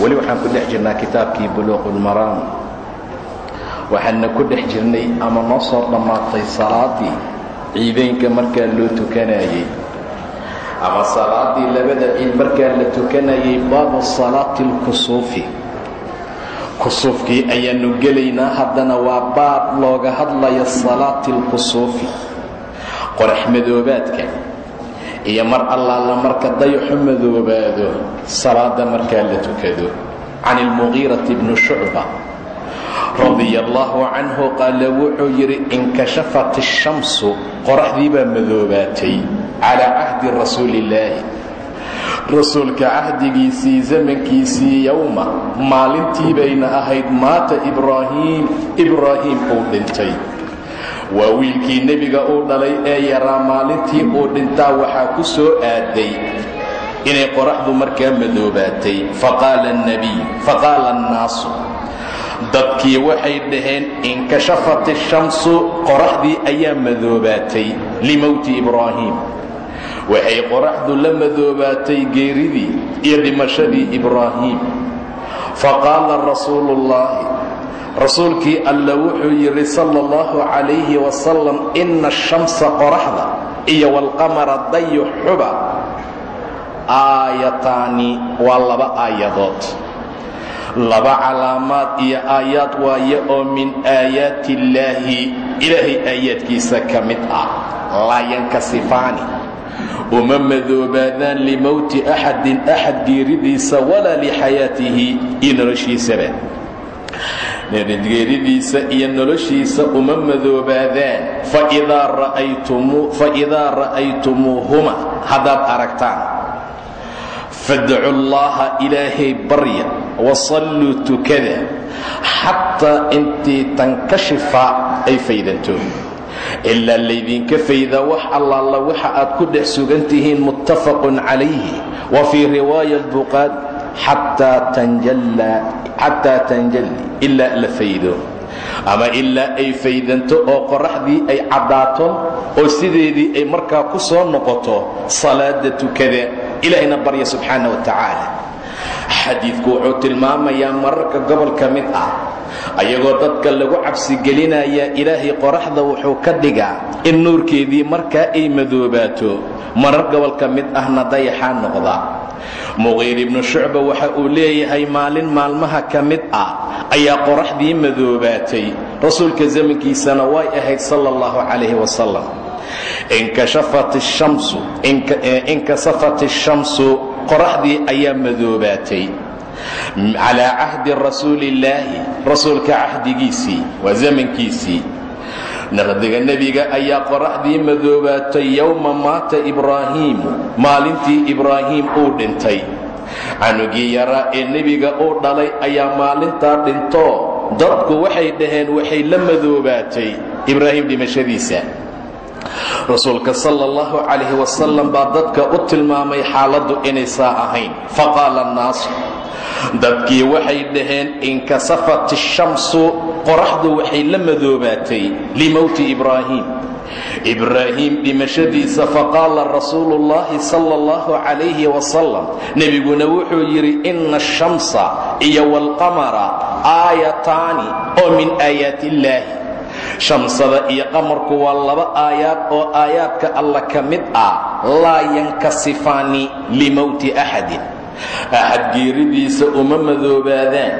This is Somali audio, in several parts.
weli waxaan ku dhex jirnaa kitaabkii buluuqu lmaraam waxaana ku dhex jirnay ama noo soo dhammaatay salaadii ciideynka markaa loo tukanayey ama salaadii labada ciid markaa la tukanayay baabu salaati alkusuufi kusuufkii ayaanu gelaynaa haddana waa baab looga hadlaya salaati alkusuufi qorax madoobaadka iyo mar allaala marka dayaxu madoobaado salaada markaa la tukado. Can ilmugiirati bni shucba radia allaahu canhu qaala wuxuu yidhi inkashafat ishamsu qoraxdii baa madoobaatay calaa cahdi rasuuliillaahi rasuulka cahdigiisii zamankiisii yowma maalintii bayna ahayd maata ibraahiim ibraahiim uu dhintay waa wiilkii nebiga uu dhalay ee yaraa maalintii uu dhintaa waxaa ku soo aaday inay qoraxdu markaa madoobaatay. Faqaala annaasu dadkii waxay dhaheen inkashafat ishamsu qoraxdii ayaa madoobaatay limowti ibraahiim waxay qoraxdu la madoobaatay geeridii iyo dhimashadii ibraahiim faqaala rasuulu ullaahi rasuulkii alla wuxuu yidhi sala allahu calayhi wasalam inna ashamsa qoraxda iyo walqamara dayuxuba aayataani waa laba aayadood. Laba calaamaad iyo aayaad waaye oo min aayaati illaahi ilaahay aayaadkiisa ka mid ah. Laa yankasifaani uma madoobaadaan limowti axadin axad geeridiisa walaa lixayaatihi iyo noloshiisaba geeridiisa iyo noloshiisa uma madoobaadaan. Faidaa ra'aytumuuhuma. Haddaad aragtaan fadcu llaaha ilaahay barya wasalluu tukada xataa intii tankashifa ay faydanto ilaa laydinka fayda wax allaala waxa aad ku dhex sugan tihiin muttafaqun calayhi wa fii riwaaya buqaad xataa tanjalli ilaa la faydo. Ama ilaa ay faydanto oo qoraxdii ay caddaato oo sideedii ay markaa ku soo noqoto salaada tukada ilaahayna barya subxaana wa tacaala. Xadiidku wuxuu tilmaamayaa mararka gobol ka mid ah ayagoo dadka lagu cabsigelinayaa ilaahay qoraxda wuxuu ka dhigaa in nuurkeedii markaa ay madoobaato. Marar gobol ka mid ahna dayaxaa noqda. Muqiir ibnu shucba waxa uu leeyahay maalin maalmaha ka mid ah ayaa qoraxdii madoobaatay. Rasuulka zamankiisana way ahayd sala allahu calayhi wasalam inkasafat ishamsu qoraxdii ayaa madoobaatay calaa cahdi rasuuliillaahi rasuulka cahdigiisii waa zamankiisii naqdiga nebiga ayaa qoraxdii madoobaatay yowma maata ibraahiimu maalintii ibraahiim uu dhintay canugii yaraa ee nebiga uu dhalay ayaa maalintaa dhintoo dadku waxay dhaheen waxay la madoobaatay ibraahim dhimashadiisa rasuulka sala allahu calayhi wasalam baa dadka u tilmaamay xaaladdu inaysaa ahayn faqaala annaasu dadkii waxay dhaheen inkasafat ishamsu qoraxdu waxay la madoobaatay limowti ibraahiim ibraahiim dhimashadiisa faqaala rasuulu llaahi sala allahu calayhi wasalam nebiguna wuxuu yidhi inna ashamsa iyo waalqamara aayataani oo min aayaati shamsada iyo qamarku waa laba aayaad oo aayaadka alla ka mid ah laa yankasifaani limowti axadin axad geeridiisa uma madoobaadaan.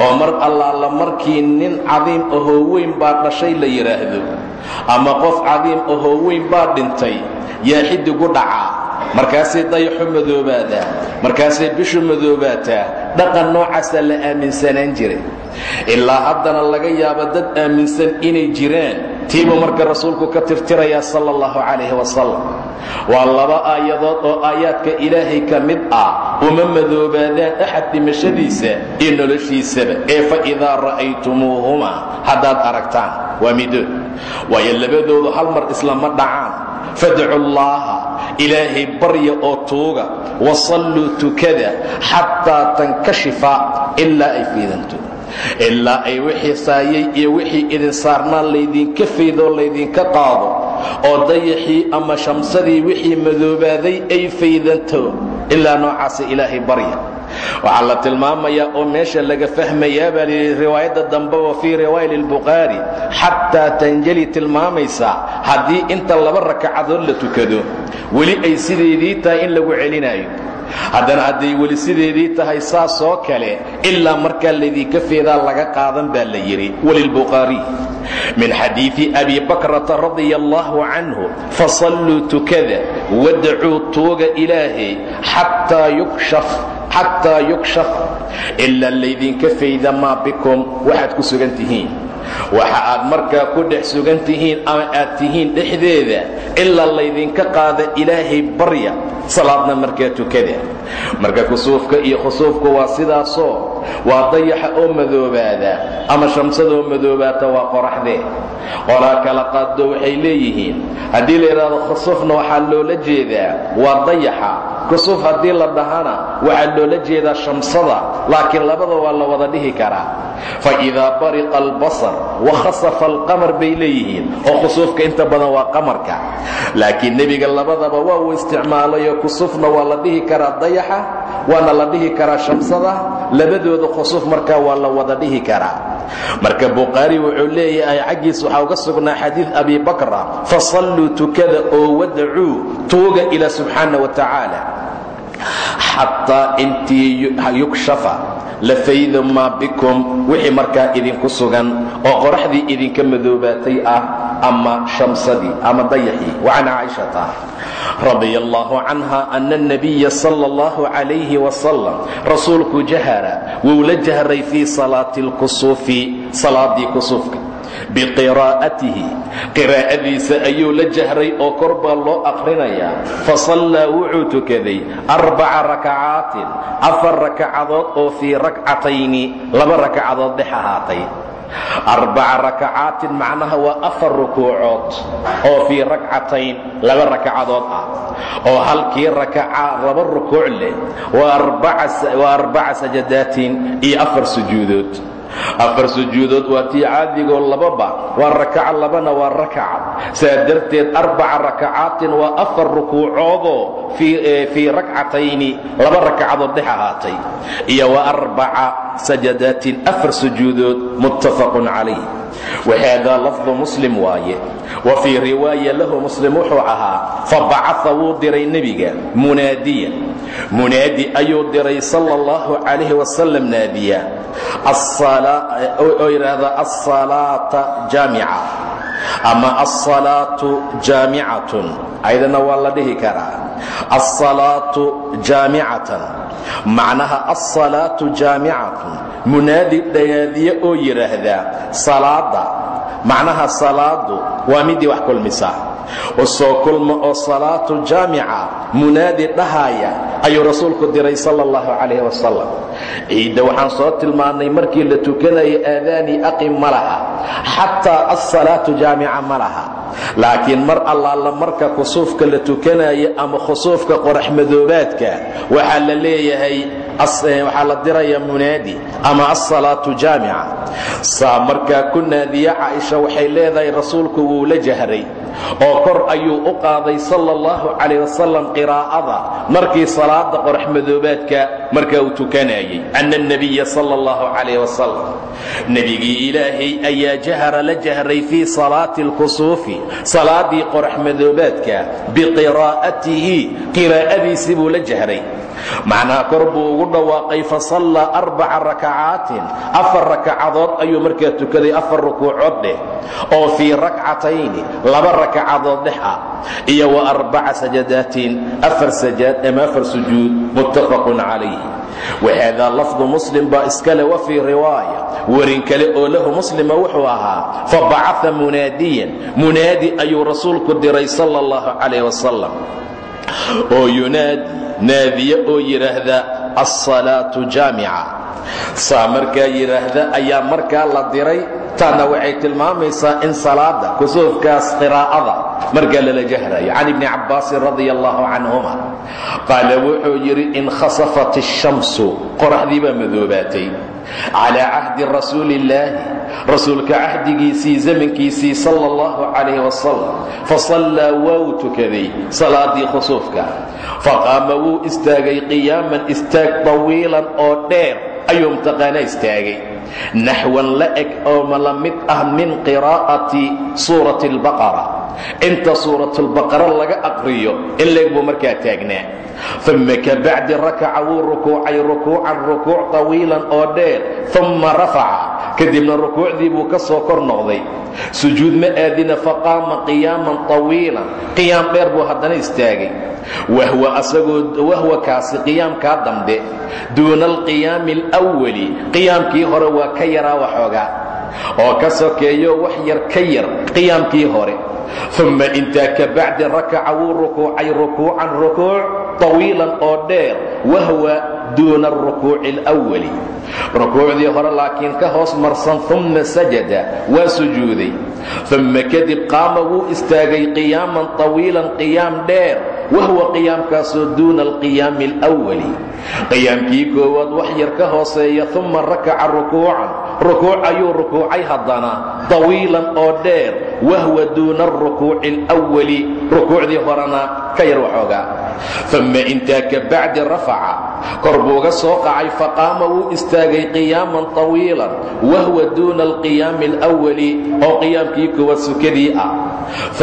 Oo mar allaala markii nin cadiim ahoo weyn baa dhashay la yidhaahdo ama qof cadiim ahoo weyn baa dhintay yaa xidigu dhacaa. Markaasay dayaxu madoobaadaa markaasay bishu madoobaataa dhaqan noocaasaa la aaminsanaan jiray. Ilaa haddana laga yaabo dad aaminsan inay jiraan tiibuu marka rasuulku ka tirtirayaa sala allahu calayhi wasalam waa laba aayadood oo aayaadka ilaahay ka mid ah uma madoobaadaan axad dhimashadiisa iyo noloshiisaba. Ee fa idaa ra'aytumuuhuma haddaad aragtaan waa midood waayo labadoodu hal mar islama dhacaan fadcu llaaha ilaahay barya oo tuuga wasalluu tukada xataa tankashifa ilaa ay fiidanto. Ilaa ay wixii saayay iyo wixii idin saarnaan laydinka faydoo laydinka qaado oo dayaxii ama shamsadii wixii madoobaaday ay faydanto ilaa noocaasa ilaahay barya waxaa la tilmaamayaa oo meesha laga fahmayaa baa layidhi riwaayadda dambe wa fii riwaaya lbukhaari xataa tanjali tilmaamaysaa haddii inta laba rakacadood la tukado weli ay sideedii tahay in lagu celinaayo. Haddana hadday weli sideedii tahay saasoo kale ilaa markaa laydinka feedaa laga qaadan baa la yidhi walilbukhaariy min xadiidi abi bakrata radia allahu canhu fasalluu tukada wadacuu tuuga ilaahay xataa yukshaf xataa yukshaf ilaa laydinka fayda maa bikum waxaad ku sugan tihiin waxa aad markaa ku dhex sugan tihiin ama aad tihiin dhexdeeda ilaa laydinka qaada ilaahay barya salaadna markaa tukada marka kusuufka iyo khusuufka waa sidaasoo waa dayaxa oo madoobaada ama shamsadoo madoobaata waa qoraxdee qolaa kala qaaddo waxay leeyihiin haddii la yidhaahdo khusuufna waxaa loola jeedaa waa dayaxa kusuuf haddii la dhahana waxaa loola jeedaa shamsada laakiin labada waa la wada dhihi karaa. Fa idaa bariqa albasar wa khasafa alqamar bay leeyihiin oo khusuufka inta badan waa qamarka. Laakiin nebiga labadaba waa uu isticmaalayo kusuufna waa la dhihi karaa dayaxa waana la dhihi karaa shamsada labadooda khusuuf markaa waa la wada dhihi karaa marka bukhaari wuxuu leeyahay xaggiis waxaa uga sugnaa xadiid abi bakra fasalluu tukada oo wadacuu tuuga ila subxaana wa tacaala xataa intii yukshafa la faydo maa bikum wixii markaa idinku sugan oo qoraxdii idinka madoobaatay ah ama shamsadii ama dayaxii. Wacan caaishata radi allaahu canha ana anabiya sala allahu calayhi wasalam rasuulku jahara wuu la jahray fii salaati lkusuufi salaadii kusuufka. Biqiraa'atihi qiraa'adiisa ayuu la jahray oo kor baa loo aqrinayaa. Fasallaa wuxuu tukaday arbaca rakacaatin afar rakacadood oo fii rakcatayni laba rakacadood dhex ahaatay arbaca rakacaatin macnaha waa afar rukuucood oo fii rakcatayn laba rakacadood ah. Oo halkii rakaca laba rukuuc leh. Waa arbaca sajadaatin iyo afar sujuudood afar sujuudood waa tii caadigoo lababa waa rakaca labana waa rakacad saa darteed arbaca rakacaatin waa afar rukuucoodoo fii rakcatayni laba rakacadood dhex ahaatay. Iyo wa arbaca sajadaatin afar sujuudood muttafaqun calayh wahaadaa lafdu muslim waaye. Wa fii riwaaya lahu muslim wuxuu ahaa fabacaa wuu diray nebiga munaadiya munaadi ayuu diray sal اllahu calayh oo yidhaahda asalaata jaamica ama alsalaatu jaamicatun aydana waa la dhihi karaa alsalaatu jaamicatan macnaha alsalaatu jaamicatun munaadi dhanaadiye oo yidhaahdaa salaada macnaha salaadu waa midii wax kulmisa. u soo kulma oo salaatu jaamica munaadi dhahaaya ayuu rasuulku diray sala allahu calayh wasalam ciidda waxaan soo tilmaannay markii la tukanayo aadaanii aqim ma laha xataa alsalaatu jaamica ma laha. laakiin mar allaala marka kusuufka la tukanayo ama khusuufka qoraxmadoobaadka waxaa la leeyahay waxaa la diraya munaadi ama alsalaatu jaamica. Saa markaa ku naadiya caaisha waxay leedahay rasuulku wuu la jahray oo kor ayuu u qaaday sala allahu calayh wasalam qiraa'ada markii salaada qoraxmadoobaadka markaa uu tukanayay. Ana alnabiya sala allahu calayh wasalam nebigii ilaahay ayaa jahara la jahray fii salaati alkusuufi salaadii qoraxmadoobaadka biqiraa'atihi qiraa'adiisii buu la jahray. Macnaha kor ugu dhawaaqay fasallaa arbaca rakacaatin afar rakacadood ayuu markaa tukaday afar rukuucood dheh oo fii rakcatayni laba rakacadood dhex ah iyo wa arbaca sajadaatin afar sajaad ama afar sujuud muttafaqun calayh wahaadaa lafdu muslim baa iskale wa fii riwaaya. Werin kale oo lahu muslima wuxuu ahaa fabacaa munaadiyan. Munaadi ayuu rasuulku diray sala allahu calayh wasalam oo yunaadi naadiye oo yidhaahda alsalaatu jaamica saa markaa yidhaahda ayaa markaa la diray. Taana waxay tilmaamaysaa in salaada kusuufkaas qiraa'ada markaa lala jahrayo can ibni cabbaasin radia allahu canhuma qaala wuxuu yidhi inkhasafat ashamsu qoraxdii baa madoobaatay. Calaa cahdi rasuuli illaahi rasuulka cahdigiisii zamankiisii sala allahu calayh wasalam fasallaa waa tukaday salaadii khusuufka. Faqaama wuu istaagay qiyaaman istaag tawiilan oo dheer ayuu mtaqaana istaagay. Naxwan la eg oo la mid ah min qiraa'ati suurati albaqara inta suuratulbaqara laga aqriyo in leeg buu markaa taagnaa. Uma kabacdi rakaca wuu rukuucay rukuucan rukuuc tawiilan oo dheer. Uma rafaca. Kadibna rukuucdii buu ka soo kor noqday. Sujuud ma aadina faqaama qiyaaman tawiilan. Qiyaam dheer buu haddana istaagay. Wahwa asagoo wahwa kaasi qiyaamkaa dambe. Duuna alqiyaami alwali qiyaamkii hore waa ka yaraa waxoogaa oo ka sokeeyo wax yar ka yar qiyaamkii hore uma intaa ka bacdi rakaca wuu rukuucay rukuucan rukuuc tawiilan oo dheer wahwa duuna arukuuci alwali rukuucdii hore laakiin ka hoos marsan uma sajada waa sujuuday uma kadib qaama wuu istaagay qiyaaman tawiilan qiyaam dheer wahwa qiyaamkaasoo duuna alqiyaami alwali qiyaamkii koowaad wax yar ka hooseeya uma rakaca rukuucan rukuuc ayuu rukuucay haddana tawiilan oo dheer wahwa duuna arukuuci alwali rukuucdii horena ka yar waxoogaa uma intaa ka bacdi rafaca kor buuga soo qacay faqaama wuu istaagay qiyaaman tawiilan wahwa duuna alqiyaami alwali oo qiyaamkii koowaad sukadii ah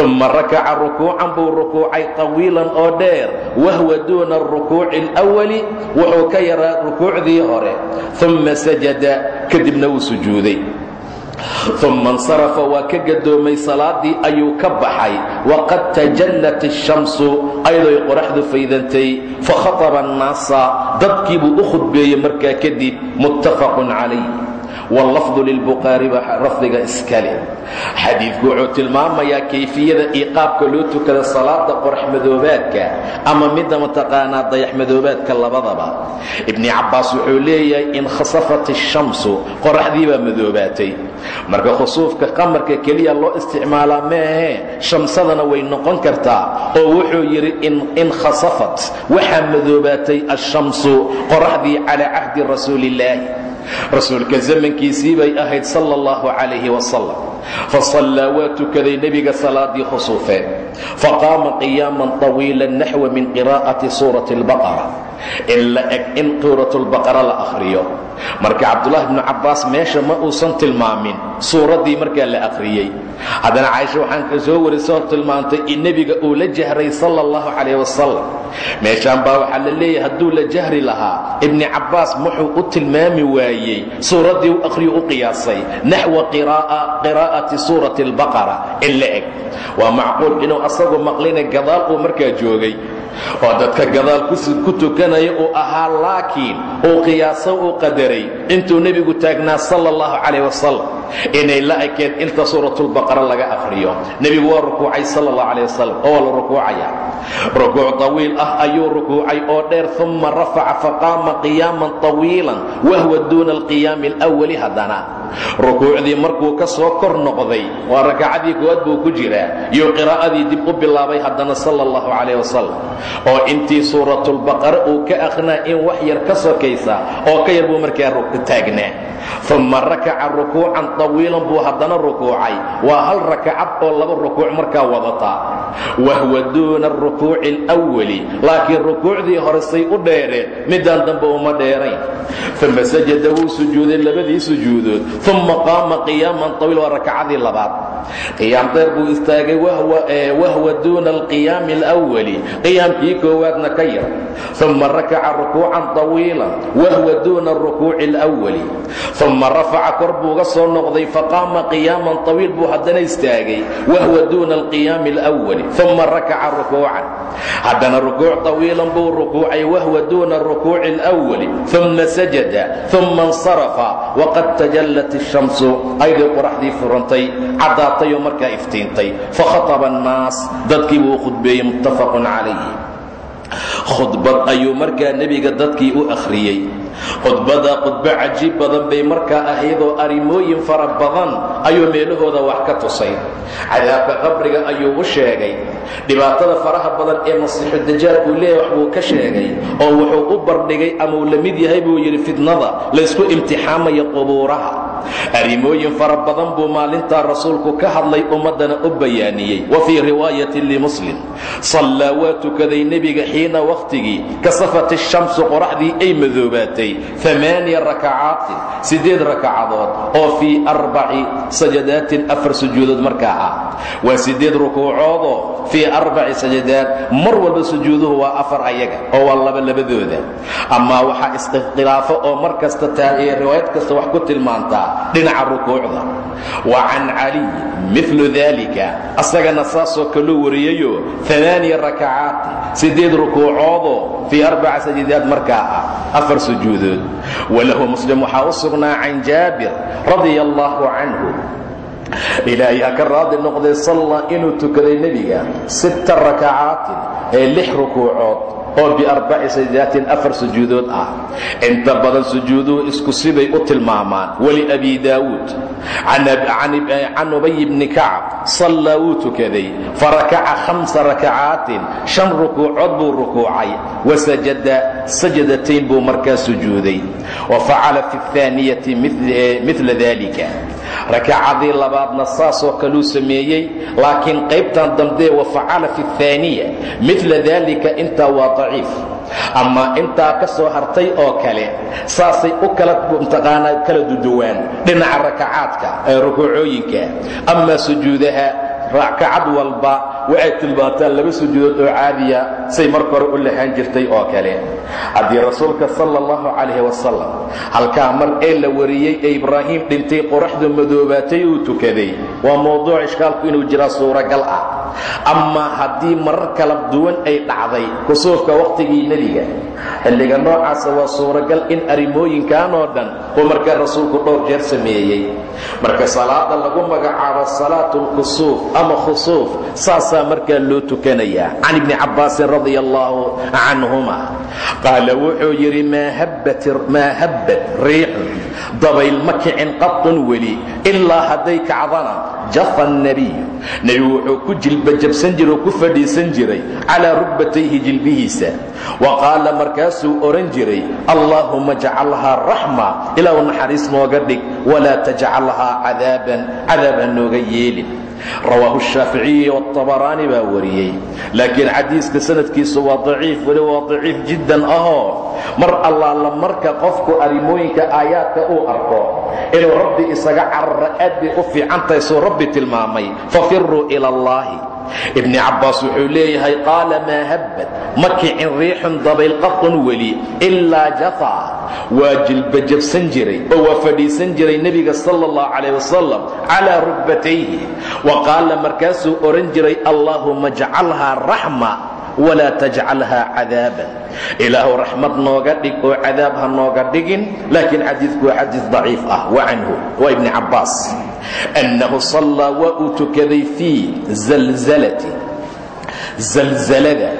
uma rakaca rukuucan buu rukuucay tawiilan oo dheer wahwa duuna arukuuci alwali wuxuu ka yaraa rukuucdii hore uma sajada kadibna wuu sujuuday uma insarafa waa ka gadoomay salaadii ayuu ka baxay waqad tajallat ashamsu ayadoy qoraxdu faydantay fakhataba annaasa dadkii buu u khudbeeyey markaa kadib muttafaqun calayh wallafdu lilbukhaari baa lafdiga iskale xadiidku wuxuu tilmaamayaa kayfiyada iyo qaabka loo tukada salaada qoraxmadoobaadka ama midda mataqaanaa dayaxmadoobaadka labadaba ibni cabbaas wuxuu leeyahay inkhasafat ashamsu qoraxdii baa madoobaatay marka khusuufka qamarka keliya loo isticmaalaa maahee shamsadana way noqon kartaa oo wuxuu yidhi inkhasafat waxaa madoobaatay ashamsu qoraxdii calaa cahdi rasuuliillaahi rasuulka zamankiisii bay ahayd sala allahu calayhi wasalam fasallaa waa tukaday nebiga salaadii khusuufeed faqaama qiyaaman طawiilan naxwa min qiraa'ati suurati اlbaqara in la eg in suurat lbaqara la akhriyo. Marka cabdulahi bnu cabbaas meesha ma uusan tilmaamin suuraddii markaa la akhriyey. Haddana caaisha waxaan ka soo warisoo tilmaantay in nebiga uu la jahray sala allahu calayh wasalam meeshaan baa waxaa la leeyahay hadduu la jahri lahaa ibni cabbaas muxuu u tilmaami waayey suuraddii u akhriyo u qiyaasay naxwa qiraa'ati suurati albaqara in la eg. Waa macquul inuu asagu maqlina gadaal uu markaa joogay oo dadka gadaal ku tukanaya uu ahaa laakiin uu qiyaaso uu qadaray intuu nebigu taagnaa sala allahu calayh wasalam inay la ekeen inta suuratulbaqara laga akhriyo. Nebigu waa rukuucay sala allahu calayh wasalam oo la rukuucaya. Rukuuc tawiil ah ayuu rukuucay oo dheer uma rafaca faqaama qiyaaman tawiilan wahwa duuna alqiyaami alwali haddana. Rukuucdii markuu ka soo kor noqday waa rakacadii koowaad buu ku jiraa. Iyo qiraa'adii dib u bilaabay haddana sala allahu calayh wasalam oo intii suuratulbaqara uu ka akhnaa in wax yar ka sokaysa oo ka yar buu markaa taagnaa uma rakaca rukuucan tawiilan buu haddana rukuucay waa hal rakacad oo laba rukuuc markaa wadataa wahwa duuna arukuuci alwali laakiin rukuucdii hore say u dheereen midaan dambe uma dheerayn uma sajada wuu sujuuday labadii sujuudood uma qaama qiyaaman tawiil waa rakacadii labaad qiyaam dheer buu istaagay wahwa duuna alqiyaami alwali qiyaamkii koowaadna ka yar uma rakaca rukuucan طawiilan wahwa duuna arukuuci اlأwali uma rafaca kor buuga soo noqday faqaama qiyaaman طawiil buu haddana istaagay wahwa duuna alqiyaami اlأwali uma rakaca rukuucan haddana rukuuc طawiilan buu rukuucay wahwa duuna arukuuci اlأwali uma sajada uma اnsarafa waqad tajallat الshamsu aydii qoraxdii furantay caddaatay oo markaa iftiintay fakhaطba الnaas dadkii buu khudbeeyey muttafaqun calayh khudbad ayuu markaa nebiga dadkii u akhriyey. Khudbada khudbo cajiib badan bay markaa ahaydoo arrimooyin fara badan ayuu meelahooda wax ka tusay. Cadaabka qabriga ayuu u sheegay. Dhibaatada faraha badan ee masiixu dajaal uu leeyahy wax buu ka sheegay oo wuxuu u bardhigay ama la mid yahay buu yidhi fidnada laysku imtixaamaya qubuuraha arrimooyin fara badan buu maalintaa rasuulku ka hadlay ummaddana u bayaaniyey. Wa fii riwaayatin limuslim sallaa waa tukaday nebiga xiina wakhtigii kasafat ishamsu qoraxdii ay madoobaatay amaaniya rakacaatin siddeed rakacadood oo fii arbaci sajadaatin afar sujuudood markaa ah. Waa siddeed rukuucoodoo fii arbaci sajadaad mar walba sujuuduhu waa afar ayaga oo waa laba labadooda. Amaa waxaa iskhilaafo oo mar kasta riwaayad kasta wax ku tilmaantaa dhinaca rukuucda. Wa can caliy milu dalika asagana saasoo kaluu wariyayo amaaniya rakacaati siddeed rukuucoodoo fii arbaca sajadaad markaa ah afar sujuudood. Walahu muslim waxaa u sugnaa can jaabir radia allaahu canhu. Ilaahay ha ka raadi noqday salla inuu tukaday nebiga sitta rakacaatin ee lix rukuucood oo biarbaci sajadaatin afar sujuudood ah. Inta badan sujuuduhu isku sibay u tilmaamaan. Weliabi daawuud can ubay bni kacab sallaa wuu tukaday. Farakaca hamsa rakacaatin shan rukuucood buu rukuucay. Wasajada sajadatayn buu markaa sujuuday. Wa facala fi اhaaniyati mila dalika rakacadii labaadna saasoo kaluu sameeyey laakiin qaybtan dambee wa facala fi اhaaniya mila dalika intaa daciif. Ama intaa ka soo hartay oo kale saasay u kala mtaqaanaa kala duduwaan dhinaca rakacaadka ee rukuucooyinka. Amaa sujuudaha rakacad walba waxay tilmaantaan laba sujuudood oo caadiya say marka hore u lahaan jirtay oo kale. Haddii rasuulka sala allahu calayhi wasalam halkaa mar ee la wariyey ee ibraahim dhintay qoraxdu madoobaatay uu tukaday waa mowduuc ishkaalku inuu jiraa suuragal ah amaa haddii marar kala duwan ay dhacday kusuufka wakhtigii nebiga xilliga noocaasa waa suuragal in arrimooyinkan oo dhan uu markaa rasuulku dhowr jeer sameeyey. Marka salaada lagu magacaabo salaatu lkusuuf ama khusuuf saasaa markaa loo tukanayaa. Can ibni cabbaasin radia allaahu canhuma qaala wuxuu yidhi maa habbat riixun dabayl ma kicin qatun weli ilaa hadday kacdana jafa nebiyu nebigu wuxuu ku jilbajabsan jira oo ku fadhiisan jiray calaa rugbatayhi jilbihiisa. Wa qaala markaasuu odhan jiray allaahuma jcalhaa raxma ilaahu naxariis nooga dhig walaa tajcalhaa cadaaban cadaab nooga yeelin rawaahu shaaficiyi wاطabaraani baa wariyey laakiin xadiiska sanadkiisu waa daciif weli waa daciif jiddan ahoo mar allaala marka qofku arrimooyinka aayaadka uu arko inuu rabbi isaga cararo aad bay u fiican tahay suu rabbi tilmaamay fafiruu ila اllahi ibni cabbaas wuxuu leeyahay qaala maa habbad? Ma kicin riixun dabayl qaqun weli ilaa jafaa waa jilbajabsan jiray oo waa fadhiisan jiray nebiga sala اllahu calayh wasalam calaa rugbatayhi wa qaala markaasuu odhan jiray allaahuma jcalhaa raxma walaa tajcalhaa cadaaban ilaahu raxmad nooga dhig oo cadaab ha nooga dhigin laakiin xadiidku waa xadiis daciif ah wa canhu waa ibni cabbaas annahu sallaa waa tukaday fii zalzalati zalzalada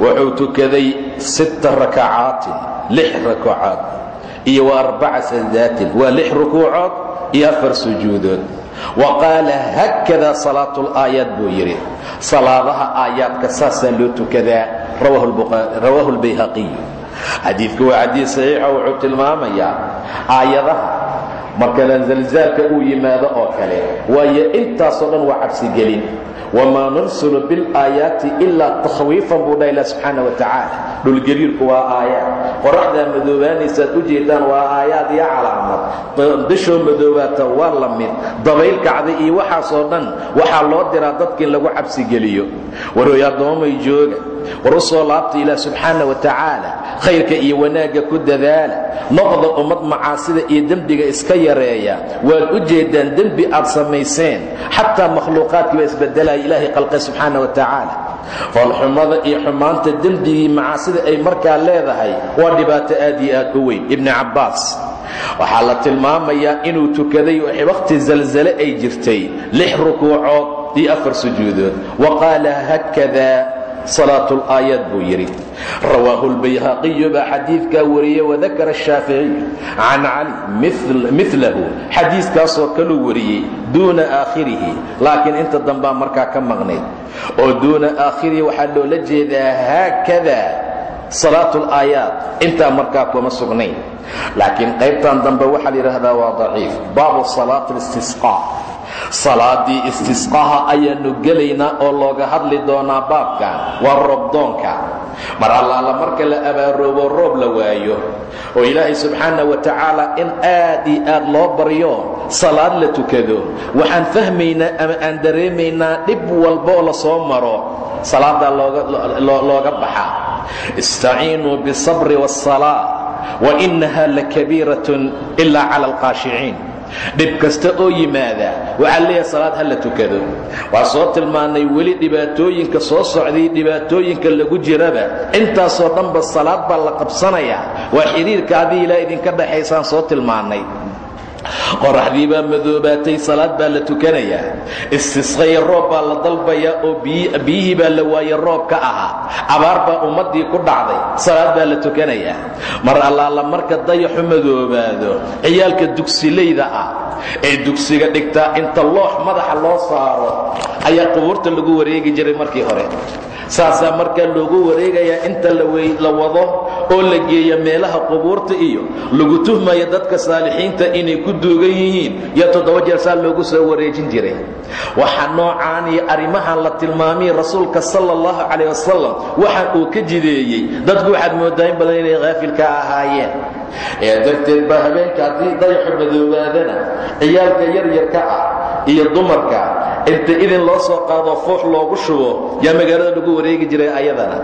wuxuu tukaday sitta rakacaatin lix rakacaad iyo wa arbaca sajadaatin waa lix rukuucood iyo afar sujuudood. Wa qaala haakadaa salaatu laayaat buu yidhi. Salaadaha aayaadka saasaa loo tukadaa rawaahu lbayhaqiyu xadiidku waa xadiid saxiixa wuxuu tilmaamayaa aayadaha markala zalzaalka uu yimaado oo kale waayo intaasoo dhan waa cabsigelin wamaa nursulu bilaayaati ilaa takhwiifan buu dha ilah subxaana wa tacaala dhulgariirku waa aayaad qoraxdaa madoobaanaysaad u jeedaan waa aayaad iyo calaamad. Dashoo madoobaata waa la mid. Dabayl kacda iyo waxaasoo dhan waxaa loo diraa dadka in lagu cabsigeliyo warooy addoomay jooga war u soo laabta ilaah subxaana wa tacaala khayrka iyo wanaagga ku dadaala noqda ummad macaasida iyo dembiga iska yareeya. Waad u jeeddaan dembi aad samayseen xataa makhluuqaadkii baa isbedelaya ilaahay qalqay subxaana wa tacaala foolxumada iyo xumaanta dembigii macaasida ay markaa leedahay waa dhibaato aad iyo aad u weyn. Ibni cabbaas waxaa la tilmaamayaa inuu tukaday wakhti zalzale ay jirtay lix rukuucood iyo afar sujuudood. Wa qaala salaatulaayad buu yidhi. Rawaahu lbayhaqiyu baa xadiidkaa wariyey wadakara ashaaficiyu can cali milahu xadiiskaasoo kaluu wariyey duuna aakhirihi. Laakiin inta dambaa markaa ka maqnayd oo duuna aakhirihi waxaa loola jeedaa haakadaa salaatulaayaad intaa markaa kuma sugnayn. Laakiin qaybtan dambe waxaa la yidhaahdaa waa daciif. Baabu salaati istisqaa salaadii istisqaha ayaannu gelaynaa oo looga hadli doonaa baabkan waa roobdoonka mar allaala marka la abaaroobo roob la waayo oo ilaahay subxaana wa tacaala in aad iyo aad loo baryo salaad la tukado waxaan fahmaynaa ama aan dareemaynaa dhib walba oo la soo maro salaaddaa looga baxaa istaciinuu biالصabri wالsalaa wainaha lakabiiratun ila cala alqaashiciin dhib kasta oo yimaada waxaa leeyahay salaad ha la tukado. Waa soo tilmaannay weli dhibaatooyinka soo socday dhibaatooyinka lagu jiraba. Intaasoo dhanba salaad baa la qabsanayaa. Waa xidhiirka adii ilaa idinka dhaxaysaan soo tilmaannay qoraxdii baa madoobaatay salaad baa la tukanayaa istisqaya roob baa la dalbayaa oo biyihii baa la waaye roob ka ahaa abaar baa ummaddii ku dhacday salaad baa la tukanayaa mar allaala marka dayaxu madoobaado ciyaalka dugsilayda ah ee dugsiga dhigtaa inta loox madaxa loo saaro ayaa qubuurta lagu wareegi jiray markii hore. Saasaa markaa loogu wareegayaa inta la wado oo la geeya meelaha qubuurta iyo lagu tuhmaya dadka saalixiinta inay ku duugan yihiin iyo toddoba jeer saa loogu soo wareejin jiray. Waxaa noocaan iyo arrimahan la tilmaamay rasuulka sala allahu calayh wasalam waxaan uu ka jideeyey. Dadku waxaad mooddaa in badan inay haafilka ahaayeen. Ee darteed baa habeenka haddii dayaxu madoobaadana ciyaalka yaryarka ah iyo dumarka inta idin loo soo qaado foox loogu shubo yaa magaalada lagu wareegi jiray ayadana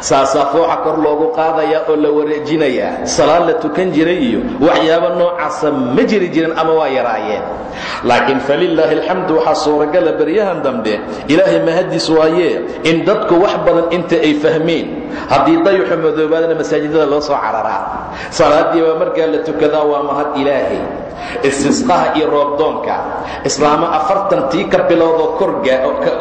saasaa fooxa kor loogu qaadayaa oo la wareejinayaa salaad la tukan jiray iyo waxyaabo noocaasa ma jiri jirin ama waa yaraayeen. Laakiin falilaahi alxamdu waxaa suuragala baryahan dambe ilaahay mahadiis waayee in dadku wax badan inta ay fahmeen haddii dayuxu madoobaadana masaajidada loo soo cararaa. Salaaddii baa markaa la tukadaa waa mahad ilaahay istisqaha iyo roobdoonka islaamo afartantii ka bilowdoo korga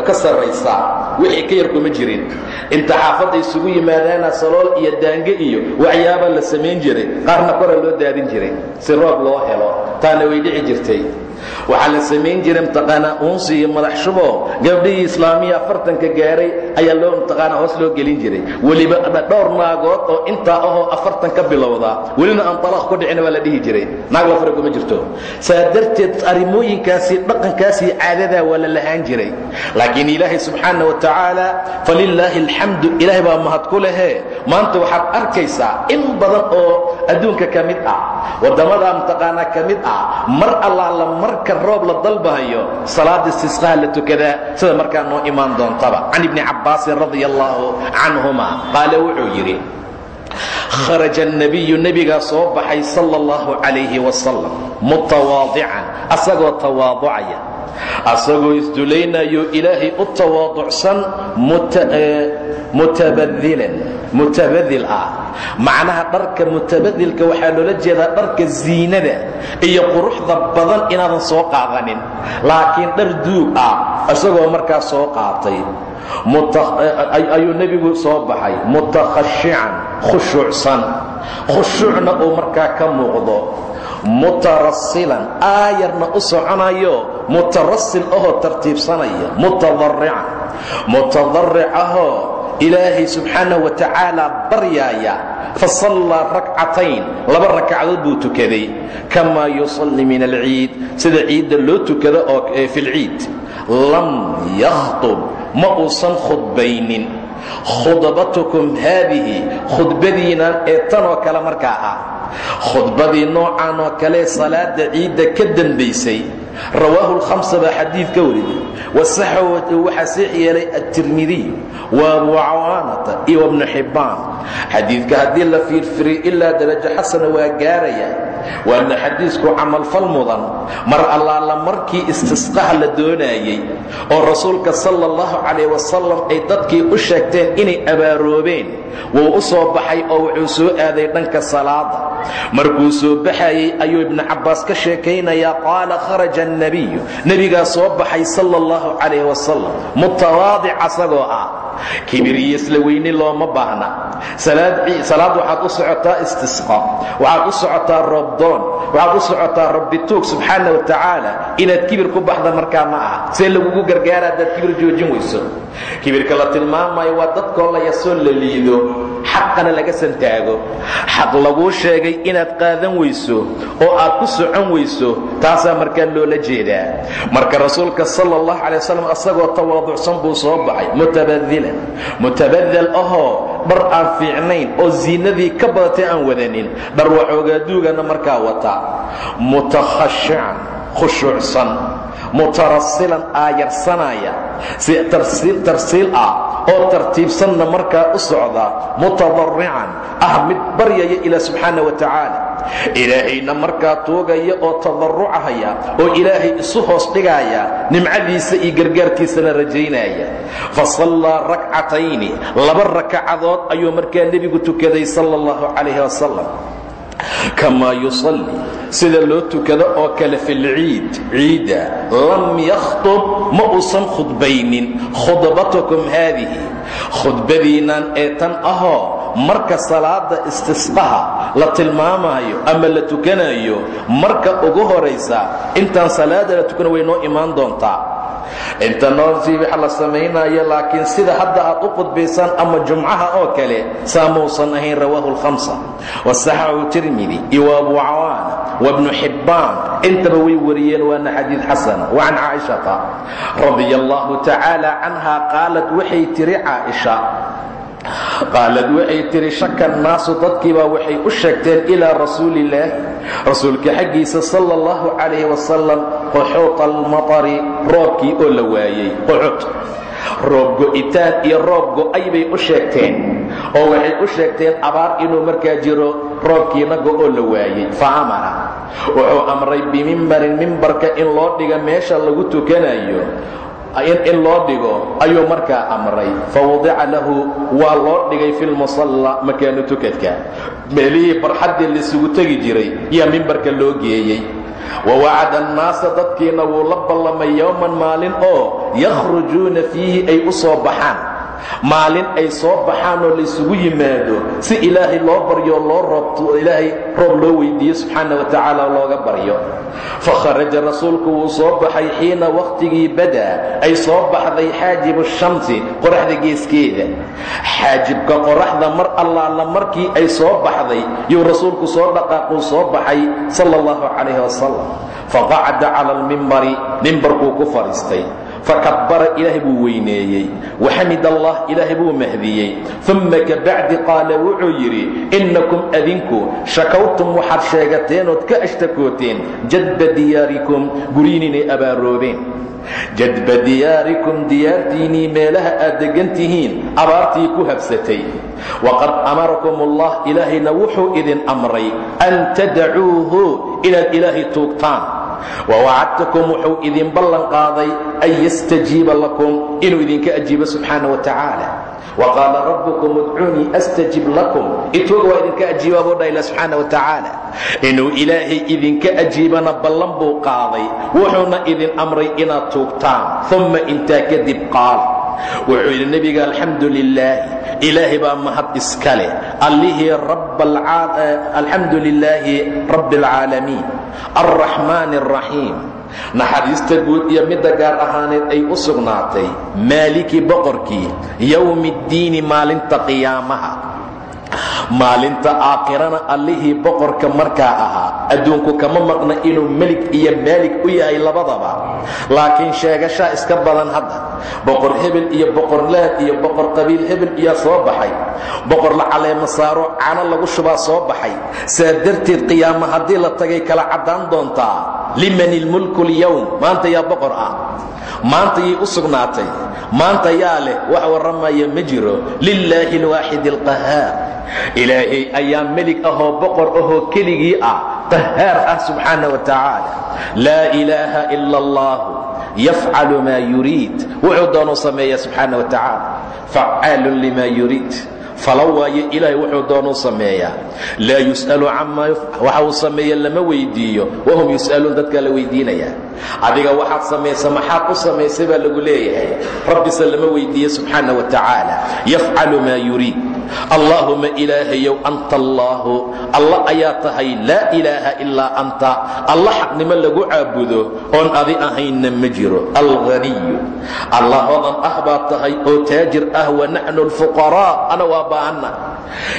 ka sarraysa wixii ka yar kuma jirin. Inta xaafadda isugu yimaadaana salool iyo daange iyo waxyaabaa la samayn jiray qaarna kora loo daadin jiray si roob loo helo taana way dhici jirtay. Waxaa la samayn jiray mtaqaanaa uunsi iyo madax shubo gabdhihii islaamiya afartanka gaaray ayaa loo mtaqaanaa hoos loo gelin jiray. Weliba dhowr naagood oo intaa ahoo afartan ka bilowda welina aan talaaq ku dhicina waa la dhihi jiray. Naag la fara kuma jirto. Saa darteed arrimooyinkaasi dhaqankaasii caadadaa waa la lahaan jiray. Laakiin ilaahay subxaana wa tacaala falilaahi alxamdu ilaahay baa mahad ku lehee. Maanta waxaad arkaysaa in badan oo adduunka ka mid ah waddammadaa mtaqaanaa ka mid ah mar allaala marka roob la dalbahayo salaada istisqaha la tukadaa sida markaa noo imaan doontaba. Can ibni cabaasin radia allaahu canhuma qaale wuxuu yidhi kharaja anabiyu nebigaa soo baxay sala allahu calayhi wasalam mutawaadican asagoo tawaaducaya. Asagoo isdulaynayo ilaahay u tawaaducsan mutabadilan mutabadil ah. Macnaha dharka mutabadilka waxaa loola jeedaa dharka ziinada iyo quruxda badan inaadan soo qaadanin. Laakiin dhar duug ah isagoo markaa soo qaatay ayuu nebigu soo baxay. Mutakhashican khushuucsan. Khushuucna uu markaa ka muuqdo. Mutarasilan aayarna u soconayo mutarasil ahoo tartiibsanaya. Mutadarrican mutadarric ahoo ilaahay subxaanahu wa tacaala baryaaya. Fasallaa rakcatayn. Laba rakcadood buu tukaday. Kamaa yusalli min alciid. Sida ciidda loo tukado oo fi lciid lam yakhtub ma uusan khudbaynin. Khudbatukum haadihi khudbadiinaan ee tanoo kale markaa ah. Khudbadii noocan oo kale salaada ciidda ka dambaysay. Rawaahu lhamsa baa xadiid ka wariyey wasaxahu waxaa siix yeelay atirmidiy wa abu cawaanata iyo wabnu xibbaan xadiidka haddii la fiirfiriyo ilaa darajo xasana waa gaaraya waana xadiisku camalfal mudan. Mar allaala markii istisqaha la doonaayey oo rasuulka sala allahu calayh wasalam ay dadkii u sheegteen inay abaaroobeen wuu u soo baxay oo wuxuu soo aaday dhanka salaada. Markuu soo baxayey ayuu ibnu cabbaas ka sheekaynayaa qaala kharaja annabiyu nebigaa soo baxay sala allahu calayh wasalam mutawaadic asagoo ah kibiriyo isla weyni looma baahna. Salaad waxaad u socotaa istisqa waxaad u socotaa roobdoon waxaad u socotaa rabbituug subxaana wa tacaala inaad kibir ku baxda markaa ma aha. See lagugu gargaara haddaad kibir joojin weyso. Kibirka la tilmaamayo waa dadkoo la yasoo la liido xaqana laga santaago. Xaq laguu sheegay inaad qaadan weyso oo aad ku socon weyso taasaa markaa loola jeedaa. Marka rasuulka sala allahu calay wasalam asagoo tawaaducsan buu soo baxay mutabadilan mutabadal ahoo dhar aan fiicnayn oo ziinadii ka badatay aan wadanin. Dhar waxoogaaduugana markaa wata. Mutakhashican khushuucsan mutarasilan aayarsanaya si tarsiil ah oo tartiibsanna markaa u socda mutadarrican ah mid baryaya ilaa subxaana wa tacaala. Ilaahayna markaa tuugaya oo tadarrucahaya oo ilaahay isu hoos dhigaya nimcadiisa iyo gargaarkiisana rajaynaya. Fa sallaa rakcatayni laba rakacadood ayuu markaa nebigu tukaday sala allahu calayhi wasalam kamaa yusalli sida loo tukado oo kale fi lciid ciidda lam yakhtub ma uusan khudbaynin khudbatakum haadihi khudbadiinnan ee tan ahoo marka salaada istisqaha la tilmaamayo ama la tukanayo marka ugu horaysa intaan salaada la tukana way noo imaan doontaa inta noosii waxa la samaynayo laakiin sida hadda aad u qudbaysaan ama jumcaha oo kale saamuusan ahayn rawaahu lhamsa wasaxaxu tirmidi iyo abu cawaana wabnu xibbaan intaba way wariyeen waana xadiid xasana wa can caaishata radia allahu tacaala canha qaalad waxay tiri caaisha qaalad waxay tihi shaka naasu dadkiibaa waxay u sheegteen ilaa rasuulillaahi rasuulka xaggiisa sala allahu calayh wasalam quxuuta almatari roobkii oo la waayey quxut roob go'itaan iyo roob go'ay bay u sheegteen. Oo waxay u sheegteen abaar inuu markaa jiro roobkiina go'oo la waayey fa amara. Wuxuu amray bimimbarin mimbarka in loo dhiga meesha lagu tukanayo in loo dhigo ayuu markaa amray. Fa wadica lahu waa loo dhigay fi lmusalla makaanu tukadka meelihii barxaddii laisugu tegi jiray yaa mimbarka loo geeyey. Wa wacada annaasa dadkiina wuu la ballamay yowman maalin oo yakhrujuuna fiihi ay u soo baxaan maalin ay soo baxaan oo laysugu yimaado si ilaahay loo baryo loo roobto ilaahay roob loo weydiiyo subxaana wa tacaala looga baryo. Fa kharaja rasuulku wuu soo baxay xiina wakhtigii badaa ay soo baxday xaajibu shamsi qoraxda geeskeeda. Xaajibka qoraxda mar allaala markii ay soo baxday yuu rasuulku soo dhaqaaquu soo baxay sala allahu calayh wasalam faqacada cala almimbari mimbarkuu ku fadhiistay fakabara ilaahay buu weyneeyey waxamid allah ilaahay buu mahdiyey. Uma kabacdi qaala wuxuu yidhi innakum adinku shakawtum waxaad sheegateen ood ka ashtakooteen jadba diyaarikum guryiin inay abaaroobeen jadba diyaarikum diyaartiinnii meelaha aad deggan tihiin abaartii ku habsatay. Waqad amarakum allah ilaahayna wuxuu idin amray an tadacuuhu inaad ilaahay tuugtaan wawacadtakum wuxuu idin ballan qaaday an yastajiiba lakum inuu idinka ajiibo subxaana wa tacaala wa qaala rabbukum udcuunii astajib lakum ituuga waa idinka ajiibaa buu dhaha ila subxaana wa tacaala inuu ilaahay idinka ajiibana ballan buu qaaday wuxuuna idin amray inaad tuugtaan umma intaa kadib qaal wuxuu yidhi nebiga alxamdu lilaahi ilaahay baa mahad iska leh allihii alxamdu lilaahi rabbi alcaalamiin alraxmaan alraxiim naxariista guud iyo midda gaar ahaaneed ay u sugnaatay. Maaliki boqorkii yowmi ddiini maalinta qiyaamaha maalinta aakhirana allihii boqorka markaa ahaa. Adduunku kama maqna inuu melig iyo maalig u yahay labadaba. Laakiin sheegashaa iska badan hadda. Boqor hebel iyo boqor laad iyo boqor qabiil hebel iyaa soo baxay. Boqor la caleema saaro cano lagu shubaa soo baxay. Saa darteed qiyaama haddii la tagay kala caddaan doontaa. Liman ilmulku lyowm maanta yaa boqor ah. Maanta yay u sugnaatay. Maanta yaa leh wax warramaya ma jiro. Lilaahi alwaaxid alqahaar ilaahay ayaa melig ahoo boqor ahoo keligii ah qahaar ah subxaana wa tacaala laa ilaaha ila allah yafcalu maa yuriid wuxuu doonuu sameeya subxaana wa tacaala facaalun lima yuriid fala waayo ilaahay wuxuu doonuu sameeyaa. Laa yus'alu camaa waxa uu sameeya lama weydiiyo. Wahum yus'aluun dadkaa la weydiinayaa. Adiga waxaad samaysa maxaad u samaysay baa lagu leeyahay. Rabbise lama weydiiye subxaana wa tacaala. Yafcalu maa yuriid. Allaahuma ilaahayow anta allaahu. Alla ayaa tahay laa ilaaha ilaa anta. Alla xaqnimo lagu caabudo oon adi ahaynna ma jiro. Alghaniyu. Allah hodan ah baad tahay oo taajir ah wa naxnu alfuqaraa. Ana waa baahanna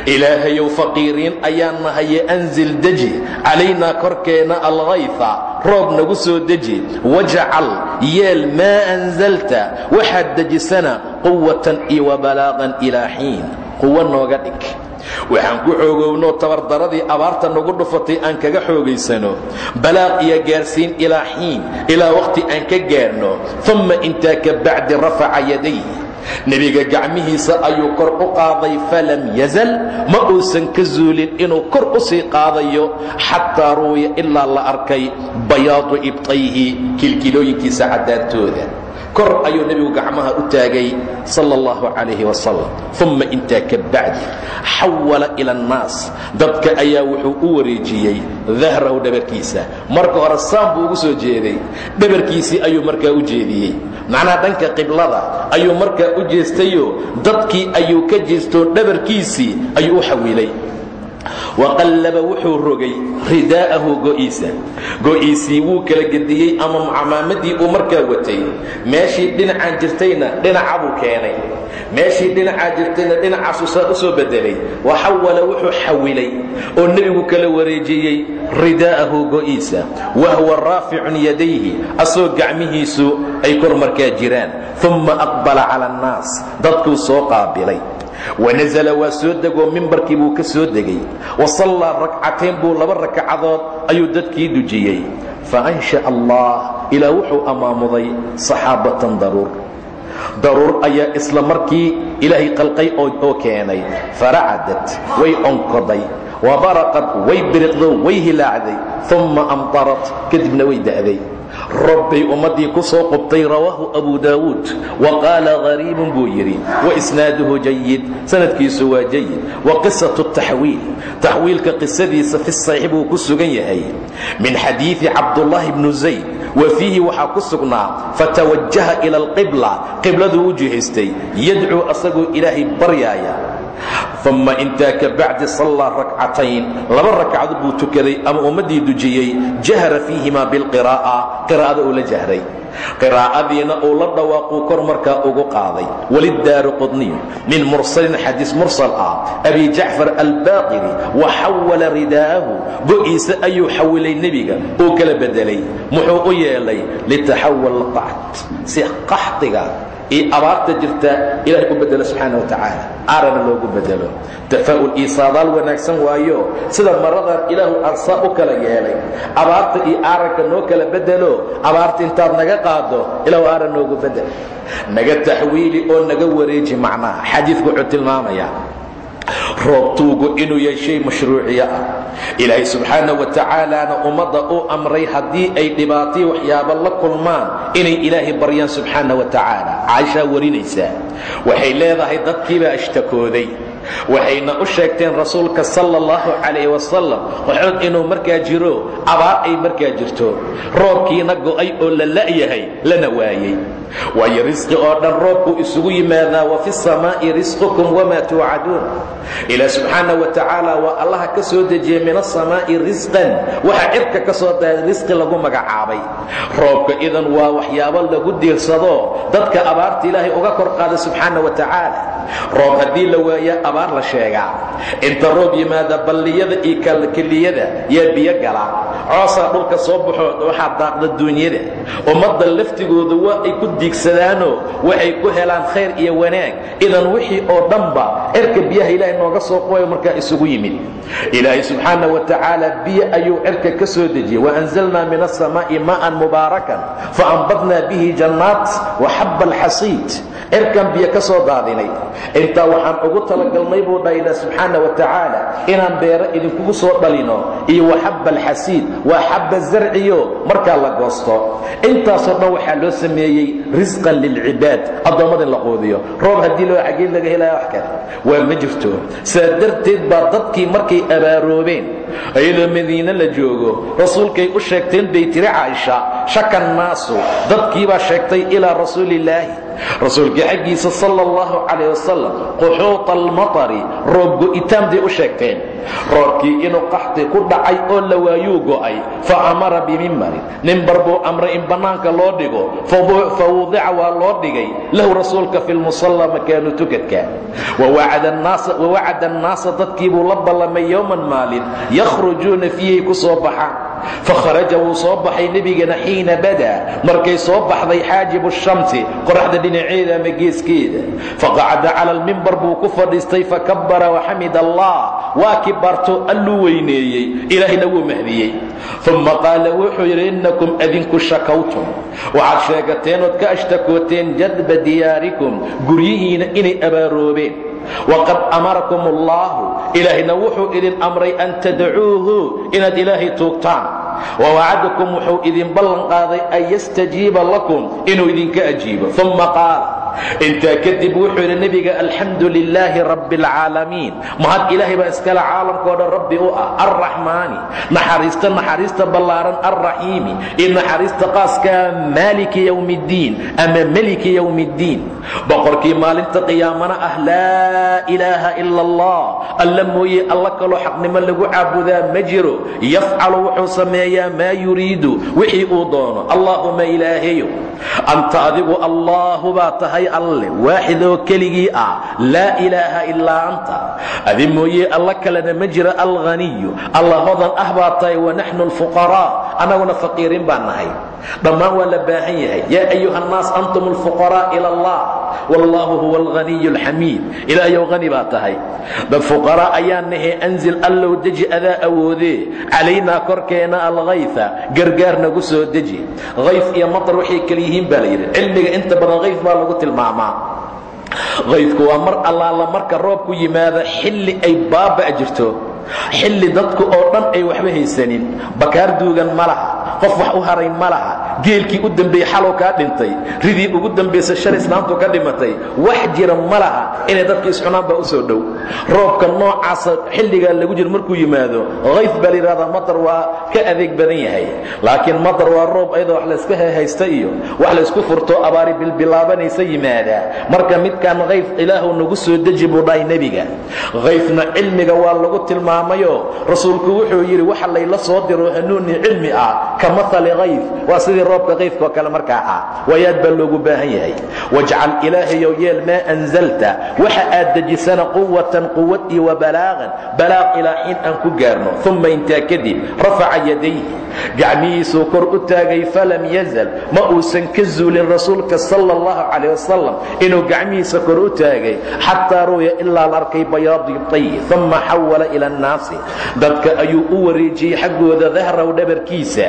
ilaahayow faqiiriin ayaan nahaye anzil deji. Calaynaa korkeenna alghayfa roob nagu soo deji. Wajcal yeel maa anzalta waxaad dejisana quwatan iyo wabalaaqan ilaa xiin. Quwo nooga dhig. Waxaan ku xoogowno tabardaradii abaarta nagu dhufatay aan kaga xoogaysano. Balaaq iyo gaarsiin ilaa xiin ilaa wakhti aan ka gaarno. Umma intaa ka bacdi rafaca yaday nebiga gacmihiisa ayuu kor u qaaday falam yazal ma uusan ka zuulin inuu kor u sii qaadayo xataa ruwiya ilaa la arkay bayaadu ibtayhi kilkilooyinkiisa caddaantooda kor ayuu nebigu gacmaha u taagay sal اllahu calayhi wasalam uma intaa ka bacdi xawala ila annaas. Dadka ayaa wuxuu u wareejiyey dahrahu dhabarkiisa. Marka hore saan buu ugu soo jeeday. Dhabarkiisii ayuu markaa u jeediyey. Macnaha dhanka qiblada ayuu markaa u jeestayo dadkii ayuu ka jeestoo dhabarkiisii ayuu u xawilay waqallaba wuxuu rogay ridaa'ahu go'iisa. Go'iisii wuu kala gediyey ama camaamadii uu markaa watay. Meeshii dhinacaan jirtayna dhinaca buu keenay. Meeshii dhinacaa jirtayna dhinacaasuu saa u soo bedelay waxawala wuxuu xawilay oo nebigu kala wareejiyey ridaa'ahu go'iisa. Wahwa raaficun yadayhi asoo gacmihiisu ay kor markaa jiraan. Umma aqbala cala annaas dadkuu soo qaabilay wanasala waa soo degoo mimbarkii buu ka soo degay wa sallaa rakcatayn buu laba ragcadood ayuu dadkii dujiyey fa ansha'a allah ilaa wuxuu ammaamuday saxaabatan daruur daruur ayaa isla markii ilaahay qalqay oo keenay faracadat way onkoday wabaraqad way biriqdo way hilaacday umma amtarat kadibna way da'day robbay ummaddii ku soo qubtay rawaahu abu daawuud. Wa qaala hariibun buu yidhi wa isnaaduhu jayid sanadkiisu waa jayid wa qisatu taxwiil taxwiilka qisadiisa fi saxiix buu ku sugan yahay. Min xadiidi cabdullaahi bnu zayd wa fiihi waxaa ku sugnaa fatawajaha ila alqibla qibladuu u jihaystay yadcuu asagoo ilaahay baryaaya uma intaa ka bacdi sallaa rakcatayn. Laba rakcado buu tukaday ama ummaddii dujiyey. Jahra fiihimaa bilqiraa'a. Qiraa'ada uu la jahray. Qiraa'adiina uu la dhawaaquu kor markaa ugu qaaday. Walidaaru qudniy min mursalin xadiis mursal ah. Abi jacfar albaaqiri wa xawala ridaa'ahu go'iisa ayuu xawilay nebiga. Uu kala bedelay. Muxuu u yeelay litaxawal qaxt si qaxdiga iyo abaarta jirta ilahay u bedelo subxaana wa tacaala aarana loogu bedelo. Tafaa'ul iyo saadaal wanaagsan waayo. Sida maradan ilaahu arsaa u kala yeelay. Abaarta iyo aaranka noo kala bedelo abaarta intaad naga qaado ilaahu aaran noogu bedel. Naga taxwiili oo naga wareeji macnaha xadiidku wuxuu tilmaamayaa roobtuugu inuu yahay shay mashruuciyo ah ilaahay subxaana wa tacaalaana ummadda uu amray haddii ay dhibaatay waxyaabo la kulmaan inay ilaahay baryaan subxaana wa tacaala caaishaa warinaysaa. Waxay leedahay dadkiibaa ashtakooday waxayna u sheegteen rasuulka sala allahu calayh wasalam qoxood inuu markaa jiro abaar ay markaa jirto. Roobkiina go'ay oo la la'yahay lana waayey. Waayo risqi oo dhan roobkuu isugu yimaadaa wa fi samaa'i risqukum wamaa tuucaduun. Ilaah subxaana wa tacaala waa allaha ka soo dejiyey min asamaa'i risqan waxa cirka ka soo daaday risqi lagu magacaabay. Roobka idan waa waxyaabo lagu diirsado dadka abaarta ilaahay uga kor qaada subxaana wa tacaala roob haddii la waayaa abaar la sheegaa. Inta roob yimaada balliyada iyo kalkeliyada yaa biyo gala coosaa dhulka soo baxo waxaa daaqda duunyada. Ummadda laftigooda waa ay ku diigsadaanoo waxay ku helaan khayr iyo wanaag. Idan wixii oo dhanba cirka biyaha ilaahay nooga soo qoyo markaa isugu yimid. Ilaahay subxaana wa tacaala biyo ayuu cirka ka soo dejiyey waanzalnaa min asamaa'i maa'an mubaarakan faanbadnaa bihi jannaat waxaba alxasiid cirkan biyo ka soo daadinay. Intaa waxaan ugu talagalnay buu dha ilah subxaana wa tacaala inaan beero idinkugu soo dhalino iyo waxaba alxasiid waa xabba zarciyo markaa la goosto. Intaasoo dhan waxaa loo sameeyey risqan lilcibaad addoommada in la quudiyo. Roob haddii loo xageed laga helaya wax kale waa ma jirto. Saa darteed baa dadkii markay abaaroobeen iyadoo madiine la joogo rasuulkay u sheegteen bay tiri caaisha shaka annaasu dadkiibaa sheegtay ilaa rasuulillaahi rasuulka xaggiisa sala allahu calayh wasalam quxuuta almatari roob go'itaan bay u sheegteen. Roobkii inuu qaxti ku dhacay oo la waayuu go'ay fa amara bimimbarin mimbar buu amray in bannaanka loo dhigo fa wudica waa loo dhigay lahu rasuulka fi lmusalla makaanu tukadka. Wawacada annaasa dadkii buu la ballamay yowman maalin yakhrujuuna fiihay ku soo fakharaja wuu soo baxay nebigana xiina badaa markay soo baxday xaajibu shamsi qoraxda dhinaceeda ama geeskeeda faqacada cala almimbar buu ku fadhiistay fakabbara waxamid allah waa kibaarto alluu weyneeyey ilaahayna wuu mahdiyey uma qaala wuxuu yidhi innakum adinku shakawtum waxaad sheegateen ood ka ashtakooteen jadba diyaarikum guryihiina inay abaaroobeen waqad amarakum allahu ilaahayna wuxuu idin amray an tadcuuhu inaad ilaahay tuugtaan wawacadakum wuxuu idin ballan qaaday an yastajiiba lakum inuu idinka ajiibo uma qaala intaa kadib wuxuu yidhi nebiga alxamdu lilaahi rabbi alcaalamiin mahad ilaahay baa iskale caalamkao dhan rabbi u ah arraxmaani naxariista naxariista ballaaran alraxiimi iyo naxariista qaaskaa maaliki yowmi ddiin ama meliki yowmi ddiin boqorkii maalinta qiyaamana ah laa ilaaha ila allah alla mooye alla kaloo xaqnimo lagu caabudaa ma jiro. Yafcalu wuxuu sameeyaa maa yuriidu. Wixii uu doono allaahuma ilaahayo anta adigu allaahu baa tahay alle waaxid oo keligii ah laa ilaaha ilaa anta. Adi mooye alla kalena ma jira alghaniyu. Alla hodan ah baa tahay wanaxnu alfuqaraa annaguna faqiiriin baan nahay dhammaan waa la baahan yahay yaa ayuha annaas antum alfuqaraa ila allah. Wallaahu huwa alghaniyu alxamiid ilaahayow hani baa tahay dad fuqaraa ayaan nahe anzil allow deji adaa awoodee calaynaa korkeena alkhayfa gargaar nagu soo deji. Hayf iyo matar waxay kala yihiin baa la yidhi. Cilmiga inta badan hayf baa lagu tilmaamaa kaydku waa mar allaala marka roobku yimaado xilli ay baaba' jirto. Xilli dadku oo dhan ay waxba haysanin. Bakaar duugan ma laha qof wax u haray ma laha. Geelkii u dembeeyey xalow kaa dhintay. Ridii ugu dambaysa shal islaamtu ka dhimatay. Wax jira ma laha inay dadka iscunaan baa u soo dhow. Roobka noocaasa xilligaa lagu jiro markuu yimaado hayf baa layidhahdaa matar waa ka adeeg badan yahay. Laakiin matar waa roob ayadoo wax layska haysta iyo wax laysku furto abaari bilbilaabanaysa yimaadaa marka midkaan hayf ilaahu nagu soo deji buu dhahay nebiga. Hayfna cilmiga waa lagu tilmaamayo. Rasuulku wuxuu yidhi waxa layla soo diro hanuuni cilmi ah ka maali hayf waa sidii roobka hayfkao kale markaa ah waayaad baa loogu baahan yahay. Wajcal ilaahayow yeel maa anzalta waxa aad dejisana quwatan quwad iyo wabalaagan balaaq ilaa xiin aan ku gaarno. Uma intaa kadib rafaca yadayhi. Gacmihiisuu kor u taagay falam yazal ma uusan ka zuulin rasuulka sala allahu calayh wasalam inuu gacmihiisa kor u taagay xataa ru'ya ilaa la arkay bayaadi tayi uma xawala ila annaasi dadka ayuu u wareejiyey xaggooda dahraw dhabarkiisa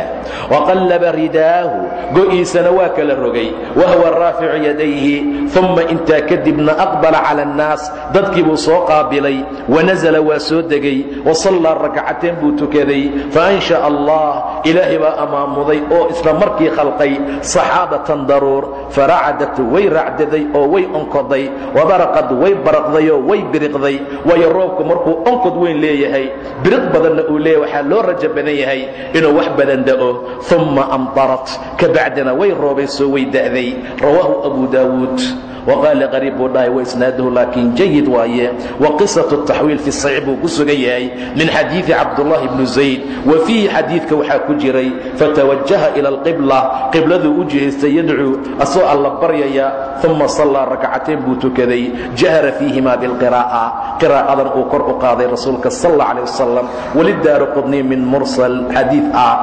waqallaba ridaahu go'iisana waa kala rogay wahuwa raaficu yadayhi uma intaa kadibna aqbala cala annaas dadkii buu soo qaabilay wanasala waa soo degay wasallaa rakcateen buu tukaday faansha allah ilaahay baa ammaamuday oo isla markii khalqay saxaabatan daruur faracadat way racdaday oo way onkoday wabaraqad way baraqdayoo way biriqday waayo roobku markuu onkod weyn leeyahay biriq badanna uu leeyahay waxaa loo rajo badan yahay inuu wax badan da'o umma amtarat ka bacdina way roobaysoo way da'day. Rawaahu abu daawuud wqaala qariib buu dhahay waisnaaduhu laakiin jayid waaye. Wa qisatu taxwiil fi saxiix buu ku sugan yahay min xadiidi cabdullahi bnu zayd. Wa fiihi xadiidka waxaa ku jiray fatawajaha ila alqibla. Qibladuu u jihaystay yadcuu asoo alla baryaya uma sallaa rakcateen buu tukaday. Jahara fiihima bilqiraa'a. Qiraa'adan uu kor u qaaday rasuulka sal alla alih wasalam welidaara qudni min mursal xadiid ah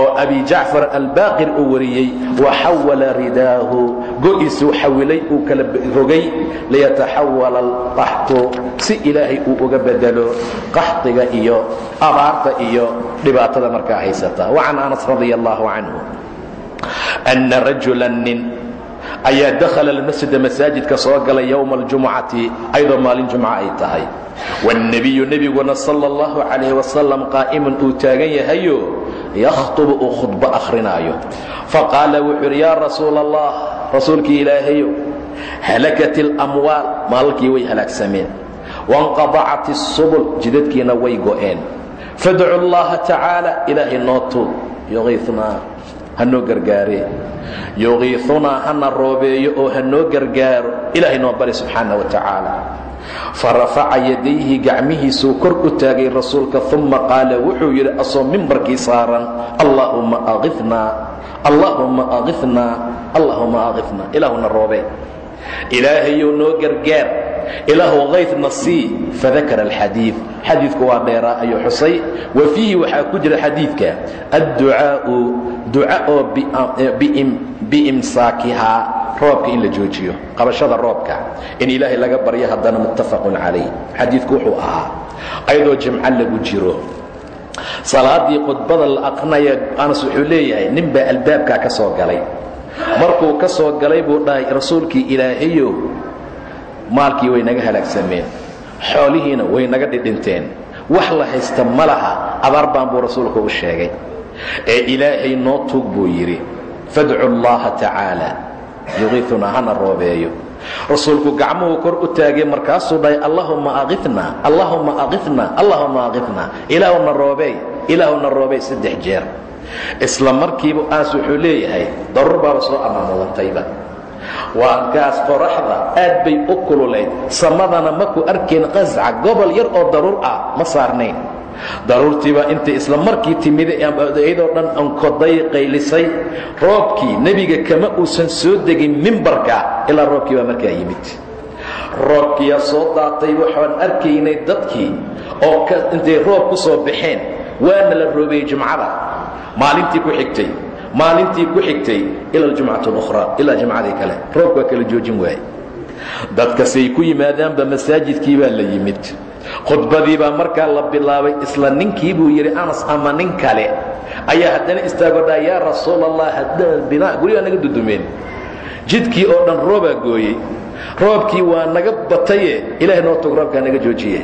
oo abi jacfar albaaqir uu wariyey waxawala ridaahu. Go'iisuu xawilay uu kala rogay liyataxawala alqaxtu si ilaahay uu uga bedelo qaxdiga iyo abaarta iyo dhibaatada markaa haysata. Wacan anas radia allahu canhu anna rajula nin ayaa dakhala almasjida masaajidka soo galay yowma aljumucati ayadoo maalin jumco ay tahay. Wاlnebiyu nebiguna sala اllahu calayh wasalam qaa'iman uu taagan yahayo yakhtubu uu khudbo akhrinaayo faqaala wuxuu yidhi yaa rasuula allah rasuulkii ilaahayo halakat اlamwaal maalkii way halaagsameen waاnqadacat الsubul jidadkiina way go'een fadcu اllaha tacaala ilaahay noo tuub yuqiiunaa hanoo gargaare yuqiiunaa hana roobeeyo oo hanoo gargaaro ilaahay noo bari subxaana wa tacaala farafaca yadayhi gacmihiisuu kor u taagay rasuulka uma qaala wuxuu yidhi asoo mimbarkii saaran allaahumma aifnaa allaahumma aifnaa allaahumma aifnaa ilaahuna roobe. Ilaahayou noo gargaar ilaahu kaydna sii fadakara alxadiid. Xadiidku waa dheeraa ayuu xusay. Wa fiihi waxaa ku jira xadiidka adducaa'u duca oo biimsaakihaa roobka in la joojiyo qabashada roobka in ilaahay laga baryo haddana muttafaqun calayh. Xadiidku wuxuu ahaa ayadoo jimco lagu jiro salaadii khudbada la aqrinaya anas wuxuu leeyahay nin baa albaabkaa ka soo galay. Markuu ka soo galay buu dhahay rasuulkii ilaahayo maalkii way naga halaagsameen xoolihiina way naga dhidhinteen. Wax la haysta ma laha abaar baan buu rasuulku u sheegay. Ee ilaahay noo tuug buu yidhi fadcu allaha tacaala. Yuqiiunaa hana roobeeyo. Rasuulku gacmuhu kor u taagay markaasuu dhahay allahumma aifnaa allahumma aifnaa allahumma aifnaa ilaahuna roobey ilaahuna roobey saddex jeer. Isla markiiba aas wuxuu leeyahay daruur baaba soo ammaamudantayba waankaas qoraxda aad bay u kululayd samadana maku arkayn qasca gobol yar oo daruur ah ma saarnayn daruurtiibaa intay isla markii timida iyadoo dhan ankoday qaylisay roobkii nebiga kama uusan soo degin mimbarka ilaa roobkii baa markaa yimid. Roobkiyaa soo daatay waxaan arkaynay dadkii oo intay roob ku soo baxeen waana la roobeeyey jumcada maalintii ku xigtay maalintii ku xigtay ila aljumcat اlukhraa ilaa jumcadii kale. Roobku kala joojin waaye dadkasay ku yimaadaanba masaajidkii baa la yimid khudbadii baa markaa la bilaabay isla ninkii buu yidhi anas ama nin kale ayaa haddana istaago dhaa yaa rasuul allah haddana gurigaa naga dudumeen. Jidkii oo dhan roobaa gooyey roobkii waa naga bataye ilaahay noo tog roobkaa naga joojiye.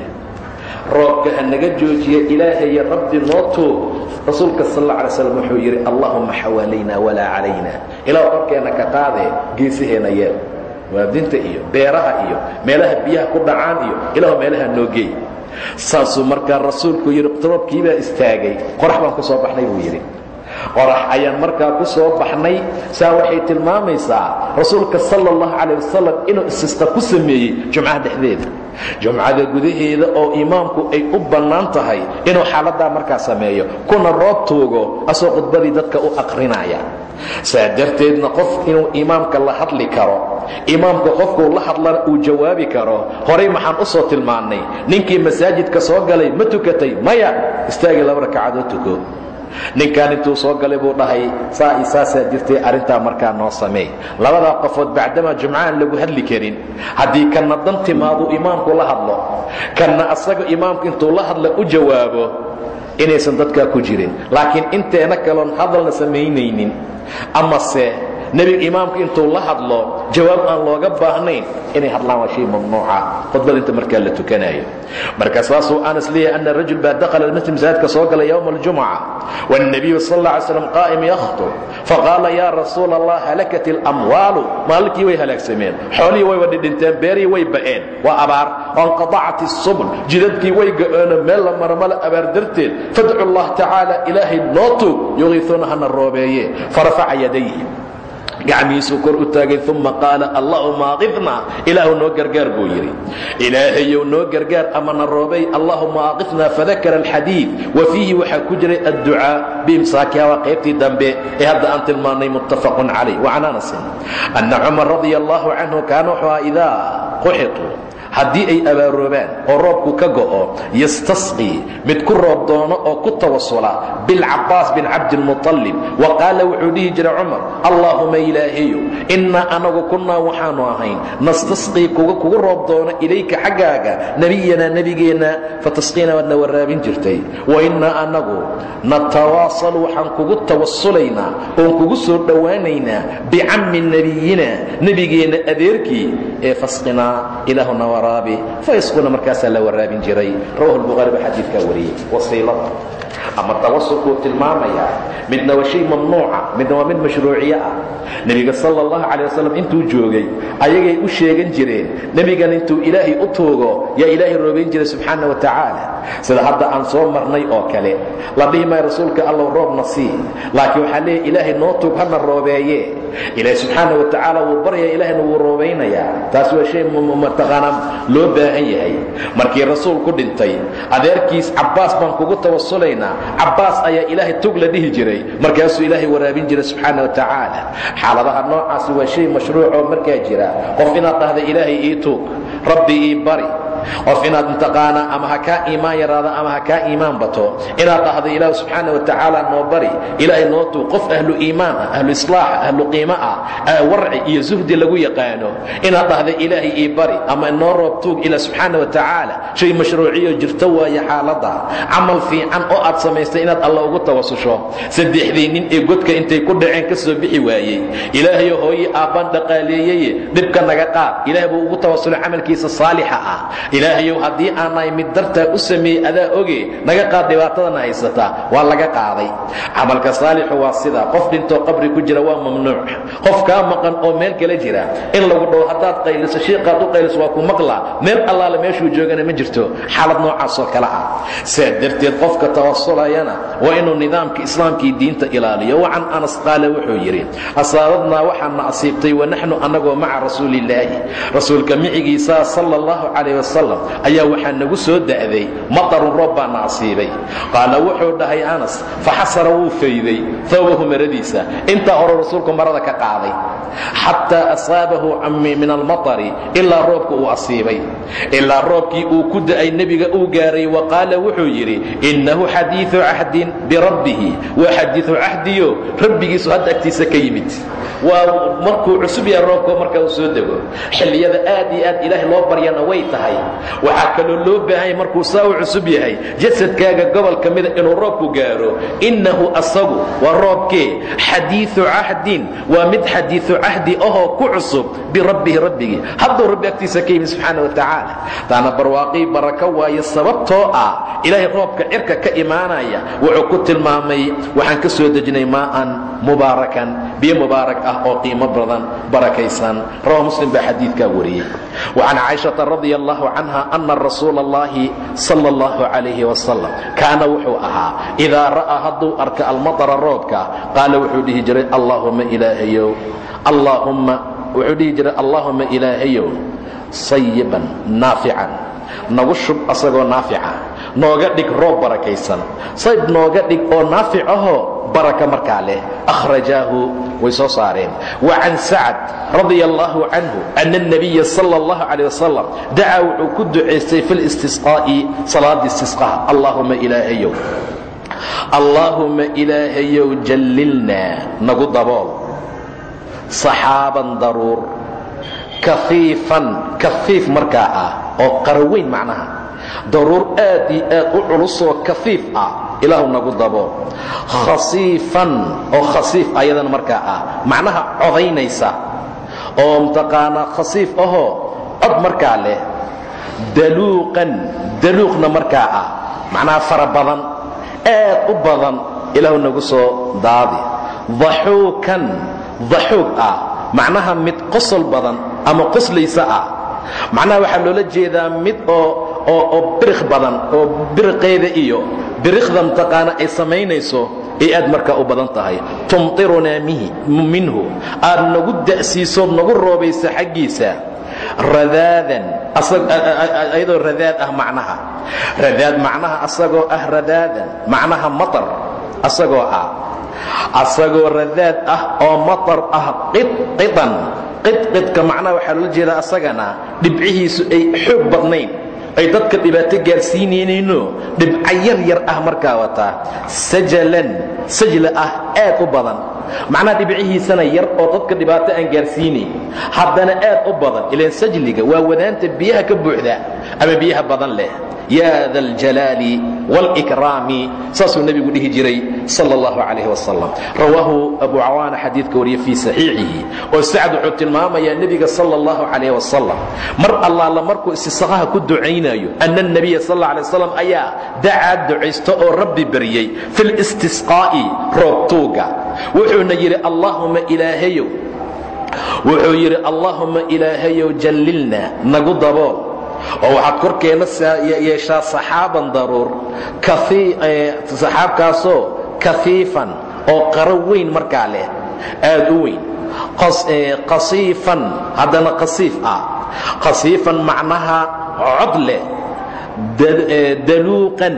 Roobka ha naga joojiye ilaahayo rabbi noo tuug rasuulka sal alla alay slam wuxuu yidhi allahumma xawaalayna walaa calayna. Ilaah korkeenna ka qaadee geesaheenna yeel waadinta iyo beeraha iyo meelaha biyaha ku dhacaan iyo ilaahu meelaha noo geey. Saasuu markaa rasuulku yidhi roobkiibaa istaagay qorax baan ku soo baxnay buu yidhi. Qorax ayaan markaa ku soo baxnay saa waxay tilmaamaysaa rasuulka sala allahu calayh wasalam inuu isista ku sameeyey jumcaha dhexdeeda. Jumcada gudaheeda oo imaamku ay u bannaan tahay inuu xaaladdaa markaa sameeyo kuna roob tuugo asoo khudbadii dadka u aqrinaya saa darteedna qof inuu imaamka la hadli karo imaamka qofkuu la hadlana uu jawaabi karo horay maxaan u soo tilmaannay? Ninkii masaajidka soo galay ma tukatay? Maya istaagii laba ragcadood tuko. Ninkaan intuu soo galay buu dhahay saa i saasaa jirtay arrintaa markaa noo sameey labadaa qofood bacdamaa jumcaaan lagu hadli karin. Haddii kanna dan timaadu imaamku la hadlo kanna asaga imaamku intuu la hadla u jawaabo inaysan dadkaa ku jirin. Laakiin inteena kaloon hadalna samaynaynin. Amase nebiga imaamku intuu la hadlo jawaab aan looga baahnayn inay hadlaan waa shay mamnuuca khudbada inta markaa la tukanayo marka saasuu anas leeyahay ana rajul baa dakhala almasjid masaajidka soo gala yowma aljumca wاnnabiyu sal اlla alay slam qaa'im yakhtub faqaala ya rasuula allah halakat اlamwaalu maalkii way halaagsameen xoolihii way wadhidhinteen beerihii way ba'een waa abaar wanqadacat الsubl jidadkii way ga'oona meel la marmala abaar darteed fadcu اllah tacaala ilaahay noo tuug yugiisuuna hana roobeeye farafaca yadayhi gacmihiisuu kor u taagay uma qaala allahuma aqifna ilaahu noo gargaar buu yidhi. Ilaahayow noo gargaar amana roobay allahuma aqifna fadakara alxadiid. Wa fiihi waxaa ku jiray adducaa biimsaakiha waa qaybtii dambe ee hadda aan tilmaannay muttafaqun calayh. Wacan anasin anna cumar radia allahu canhu kaana wuxuu aha idaa quxituu haddii ay abaaroobaan oo roobku ka go'o yastasqii mid ku roob doono oo ku tawasula bilcabaas bin cabdiilmuطalib wa qaala wuxuu dhihi jiray cumar allaahuma ilaahayow innaa anagu kunnaa waxaannu ahayn nastasqii kugu roob doono ilayka xaggaaga nebiyanaa nebigeenna fatasqiina waadna waraabin jirtay. Wa innaa anagu natawaasalu waxaan kugu tawasulaynaa oon kugu soo dhowaanaynaa bicammi nebiyina nebigeenna adeerkii ee fasqinaa ilaahuna faysquna markaasaa la waraabin jiray rawahu lbukhaari baa xadiidkaa wariyey wasiilada ama tawasulkuu tilmaamayaa midna waa shay mamnuuca midna waa mid mashruuciye ah. Nebiga sala allahu calay wasalam intuu joogay ayagay u sheegan jireen nebigan intuu ilaahay u tuugo yaa ilaahay roobayn jiray subxaana wa tacaala. Sida hadda aan soo marnay oo kale la dhihi maayo rasuulka allow roobna sii laakiin waxaa leeyahy ilaahay noo tuug hana roobeeye ilaahay subxaana wa tacaala wuu baryaya ilaahayna wuu roobaynayaa taas waa shay mataqaanaa loo baahan yahay. Markii rasuulku dhintay adeerkiis cabbaas baan kugu tawasulaynaa cabbaas ayaa ilaahay tug la dhihi jiray markaasuu ilaahay waraabin jiray subxaana wa tacaala. Xaaladaha noocaasi waa shay mashruucoo markaa jira. Qof inaad dhahda ilaahay ii tuug rabbi ii bari qof inaad mataqaanaa ama ha kaa iimaan yaraado ama ha kaa iimaan bato inaad dhahdo ilaahu subxaana wa tacaala noo bari ilaahay noo tuug qof ahlu iimaan ah ahlu islaaxa ahlu qiimo ah warci iyo zuhdi lagu yaqaano inaad dhahda ilaahay ii bari ama noo roob tuug ilaa subxaana wa tacaala shay mashruuciyo jirto waaye xaaladda camal fiican oo aad samaystay inaad alla ugu tawasusho saddexdii nin ee godka intay ku dhaceen ka soo bixi waayey ilaahayo hooye aabbaan dhaqaaleeyeye dhibka naga qaad ilaah buu ugu tawasulay camalkiisa saalixa ah ilaahayow haddii aanay mid dartaa u sameeyey adaa oge naga qaad dhibaatadana haysataa waa laga qaaday. Camalka saalixu waa sidaa qof dhintoo qabri ku jira waa mamnuuc. Qof kaa maqan oo meel kala jira in lagu dhow haddaad qayliso shiiqaad u qayliso waa ku maqlaa meel allaale meeshuu joogana ma jirto. Xaalad noocaasoo kale ah. Saa darteed qofka tawasulayana waa inuu nidaamka islaamkii diinta ilaaliyo. Wacan anas qaale wuxuu yidhi asaabadnaa waxaana asiibtay wanaxnu annagoo maca rasuulillaahi rasuulka micigiisaa sala allahu calayh wasalam ayaa waxaa nagu soo da'day matarun roob baana asiibay. Qaala wuxuu dhahay anas faxasara wuu fayday thawbahu maradiisa intaa hore rasuulku marada ka qaaday. Xataa asaabahu min almatari ilaa roobka uu asiibay. Ilaa roobkii uu ku da'ay nebiga uu gaaray wa qaala wuxuu yidhi innahu xadiiu cahdin birabbihi waa xadiiu cahdiyo rabbigiisu hadda agtiisa ka yimid waa markuu cusub yahay roobko marka uu soo dego xilliyada aad iyo aad ilaahay loo baryana way tahay waxaa kaloo loo baahay markuu saa u cusub yahay jasadkaaga gobol ka mida inuu roobku gaaro innahu asagu waa roobkee. Xadiiu cahdin waa mid xadiiu cahdi ahoo ku cusub birabbihi rabbigii. Hadduu rabbi agtiisa ka yimi subxaana wa tacaala taana barwaaqii barako waaye sababtoo ah ilaahay roobka cirka ka imaanaya wuxuu ku tilmaamay waxaan ka soo dejinay maa'an mubaarakan biyo mubaarak ah oo qiimo badan barakaysan rawa muslim baa xadiidkaa wariyey. An caahaa radi canha ana rasuula اllahi sal اllahu calayh wasalam kaana wuxuu ahaa idaa ra'aa hadduu arka almatara roobka qaala wuxuu dhihi jiray allaahumma ilaahayow allaahumma wuxuu dhihi jiray allaahuma ilaahayow sayiban naafican. Nagu shub asagoo naafica nooga dhig roob barakaysan sayb nooga dhig oo naafic ahoo baraka markaa leh akhrajaahu way soo saareen wa can sacad radia allaahu canhu ana الnabiya sala اllahu calayh wasalam dacaa wuxuu ku ducaystay fi listisqaa'i salaada istisqaha allaahuma ilaahayow allaahuma ilaahayow jallilnaa nagu dabool saxaaban daruur kafiifan kafiif markaa ah oo qaraweyn macnaha daruur aad iyo aad u culusoo kafiif ah. Ilaahu nagu dabo. Khasiifan oo khasiif ayadana markaa ah. Macnaha codaynaysa. Oo mtaqaanaa khasiif ahoo cod markaa leh. Daluuqan daluuqna markaa ah. Macnaha fara badan aad u badan ilaahu nagu soo daadi. Daxuukan daxuug ah. Macnaha mid qosol badan ama qoslaysa ah. Macnaha waxaa loola jeedaa mid oo oo biriq badan oo biriqeeda iyo biriqda mtaqaana ay samaynayso ay aad markaa u badan tahay. Tumtirunaa minhu. Aad nagu da'siisood nagu roobaysa xaggiisa. Radaadan ayadoo radaad ah macnaha. Radaad macnaha asagoo ah radaadan macnaha matar asagoo ah. Asagoo radaad ah oo matar ah qidqidan qidqidka macnaha waxaa loola jeedaa asagana dhibcihiisu ay xoog badnayn ay dadka dhibaato gaarsiinaynayno dhibca yar yar ah markaa wataa sajalan sajla ah aad u badan macnaha dhibcihiisana yar oo dadka dhibaato aan gaarsiinayn haddana aad u badan ilaan sajliga waa wadaanta biyaha ka buuxda ama biyaha badan leh ya da aljalaali wاlkraami saasuu nebigu dhihi jiray sal اllahu calayh wasalam rawaahu abu cawaana xadiidka wariye fii saxiixihi oo sacd wuxuu tilmaamayaa nebiga sal اllahu calayh wasalam mar allaala markuu istisqaha ku ducaynayo ana الnabiya sal اla alay waslam ayaa dacaa ducaysto oo rabbi baryey fi اlistisqaa'i roobtuuga wuxuuna yidhi allahuma ilaahayow. Wuxuu yidhi allahuma ilaahayow jallilna nagu dabool. Oo waxaad korkeenna yeeshaa saxaaban daruur saxaabkaasoo kafiifan oo qaro weyn markaa leh aad u weyn. Qasiifan haddana qasiif ah. Qasiifan macnaha cod leh daluuqan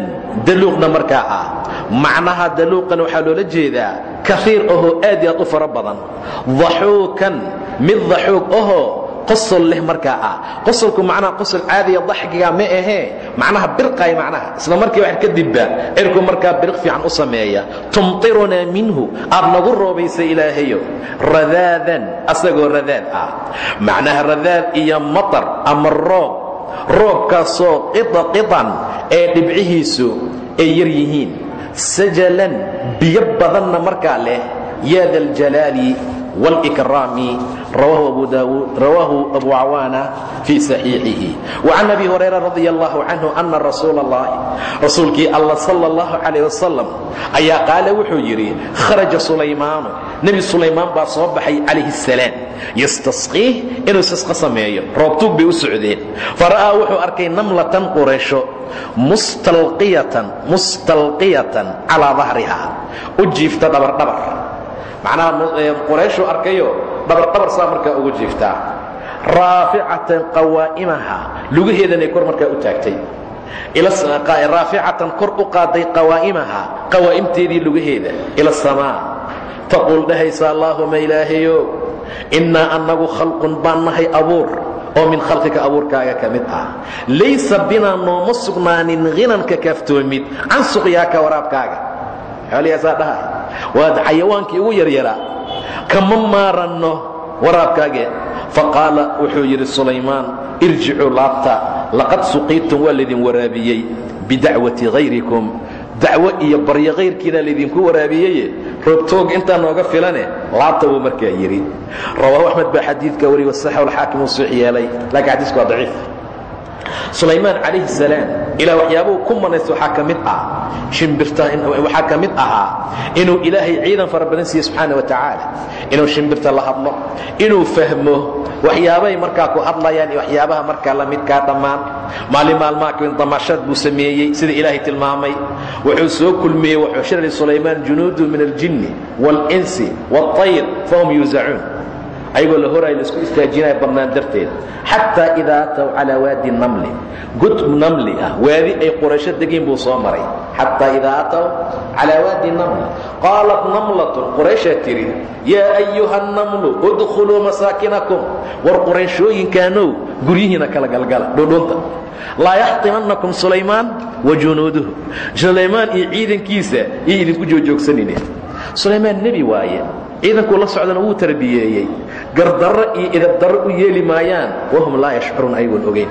daluuqna markaa ah. Macnaha daluuqan waxaa loola jeedaa kaiir ahoo aad i aad u fara badan. Daxuukan mid daxuug ahoo qosol leh markaa ah. Qosolku macnaha qosol caadiya daxkiga ma ahee macnaha birqay macnaha. Isla markii wax kadibba cirku markaa biriq fiican u sameeya. Tumtirunaa minhu aad nagu roobaysa ilaahayo. Radaadan asagoo radaad ah. Macnaha radaad iyo matar ama roob roobkaasoo qidaqidan ee dhibcihiisu ay yar yihiin. Sajalan biyo badanna markaa leh ya da aljalaali wاlkraami rawaahu abu cawaana fii saxiixihi وcan abi hurayra radi allahu canhu ana rasuula اllahi rasuulkii alla sal اllahu calayh wasalam ayaa qaala wuxuu yidhi kharaja sulaymaanu nebi sulaymaan baa soo baxay calayhi الsalaam yastasqiih inuu istisqa sameeyo roobtuug bay u socdeen fara'aa wuxuu arkay namlatan qureysho mustalqiyatan mustalqiyatan calaa dahriha u jiifta dhabardhabar macnaha qurayshuu arkayo dhabardhabar saa markaa ugu jiiftaa. Raaficatan qawaa'imaha lugaheedanay kor markaa u taagtay. Raaficatan kor u qaaday qawaa'imaha qawaa'imteedii lugaheeda ila asamaa taquul dhahaysa allaahuma ilaahayow innaa annagu khalqun baan nahay abuur oo min khalqika abuurkaaga ka mid ah. Laysa binaa nooma sugnaanin hinanka kaaftoomid can suqyaaka waraabkaaga xoolihaasaa dhahay waad xayawaankii ugu yaryaraa kama maaranno waraabkaage? Faqaala wuxuu yidhi sulaymaan irjicuu laabta. Laqad suqiitum waa laydin waraabiyey bidacwati hayrikum dacwo iyo baryo kayrkiina laydinku waraabiyeye? Roobtoog intaa nooga filane? Laabta buu markaa yidhi. Rawaahu axmed baa xadiidka wari wasaxahu alxaakim uu suux yeelay laakiin xadiisku waa daciif sulaymaan calayhi salaam ilaa waxyaabuhu ku manaysta waxaa ka mid ah shimbirta waxaa ka mid ahaa inuu ilaahay ciidan fara badan siiye subxaana wa tacaala inuu shimbirta la hadlo inuu fahmo waxyaabahay markaa ku hadlayaan iyo waxyaabaha markaa la midkaa dhammaan maalin maalmaha kamin damaashaad buu sameeyey sida ilaahay tilmaamay wuxuu soo kulmiyey wuxuu shirli sulaymaan junuudu min aljinni wاlinsi wاlطayr fahum yuusacuun ayagoo la horay la isku istaajinaya badnaan darteed. Xataa idaa ataw calaa waadi namli. God namli ah waadi ay quraysho degeen buu soo maray. Xataa idaa ataw calaa waadi namli. Qaalat namlatun qurayshaa tidhi yaa ayuha namlu udkhuluu masaakinakum. War qurayshooyinkaanow guryihiina kala galgala dhudhunta. Laa yaxtimannakum sulaymaan wa junuuduhu. Sulaymaan iyo ciidankiisa iyo idinku joogjoogsanine sulaymaan nebi waaye ciidankuu la socdana wuu tarbiyeeyey gardarro iyo idabdarro u yeeli maayaan wahum laa yashcuruun ayagoon ogayn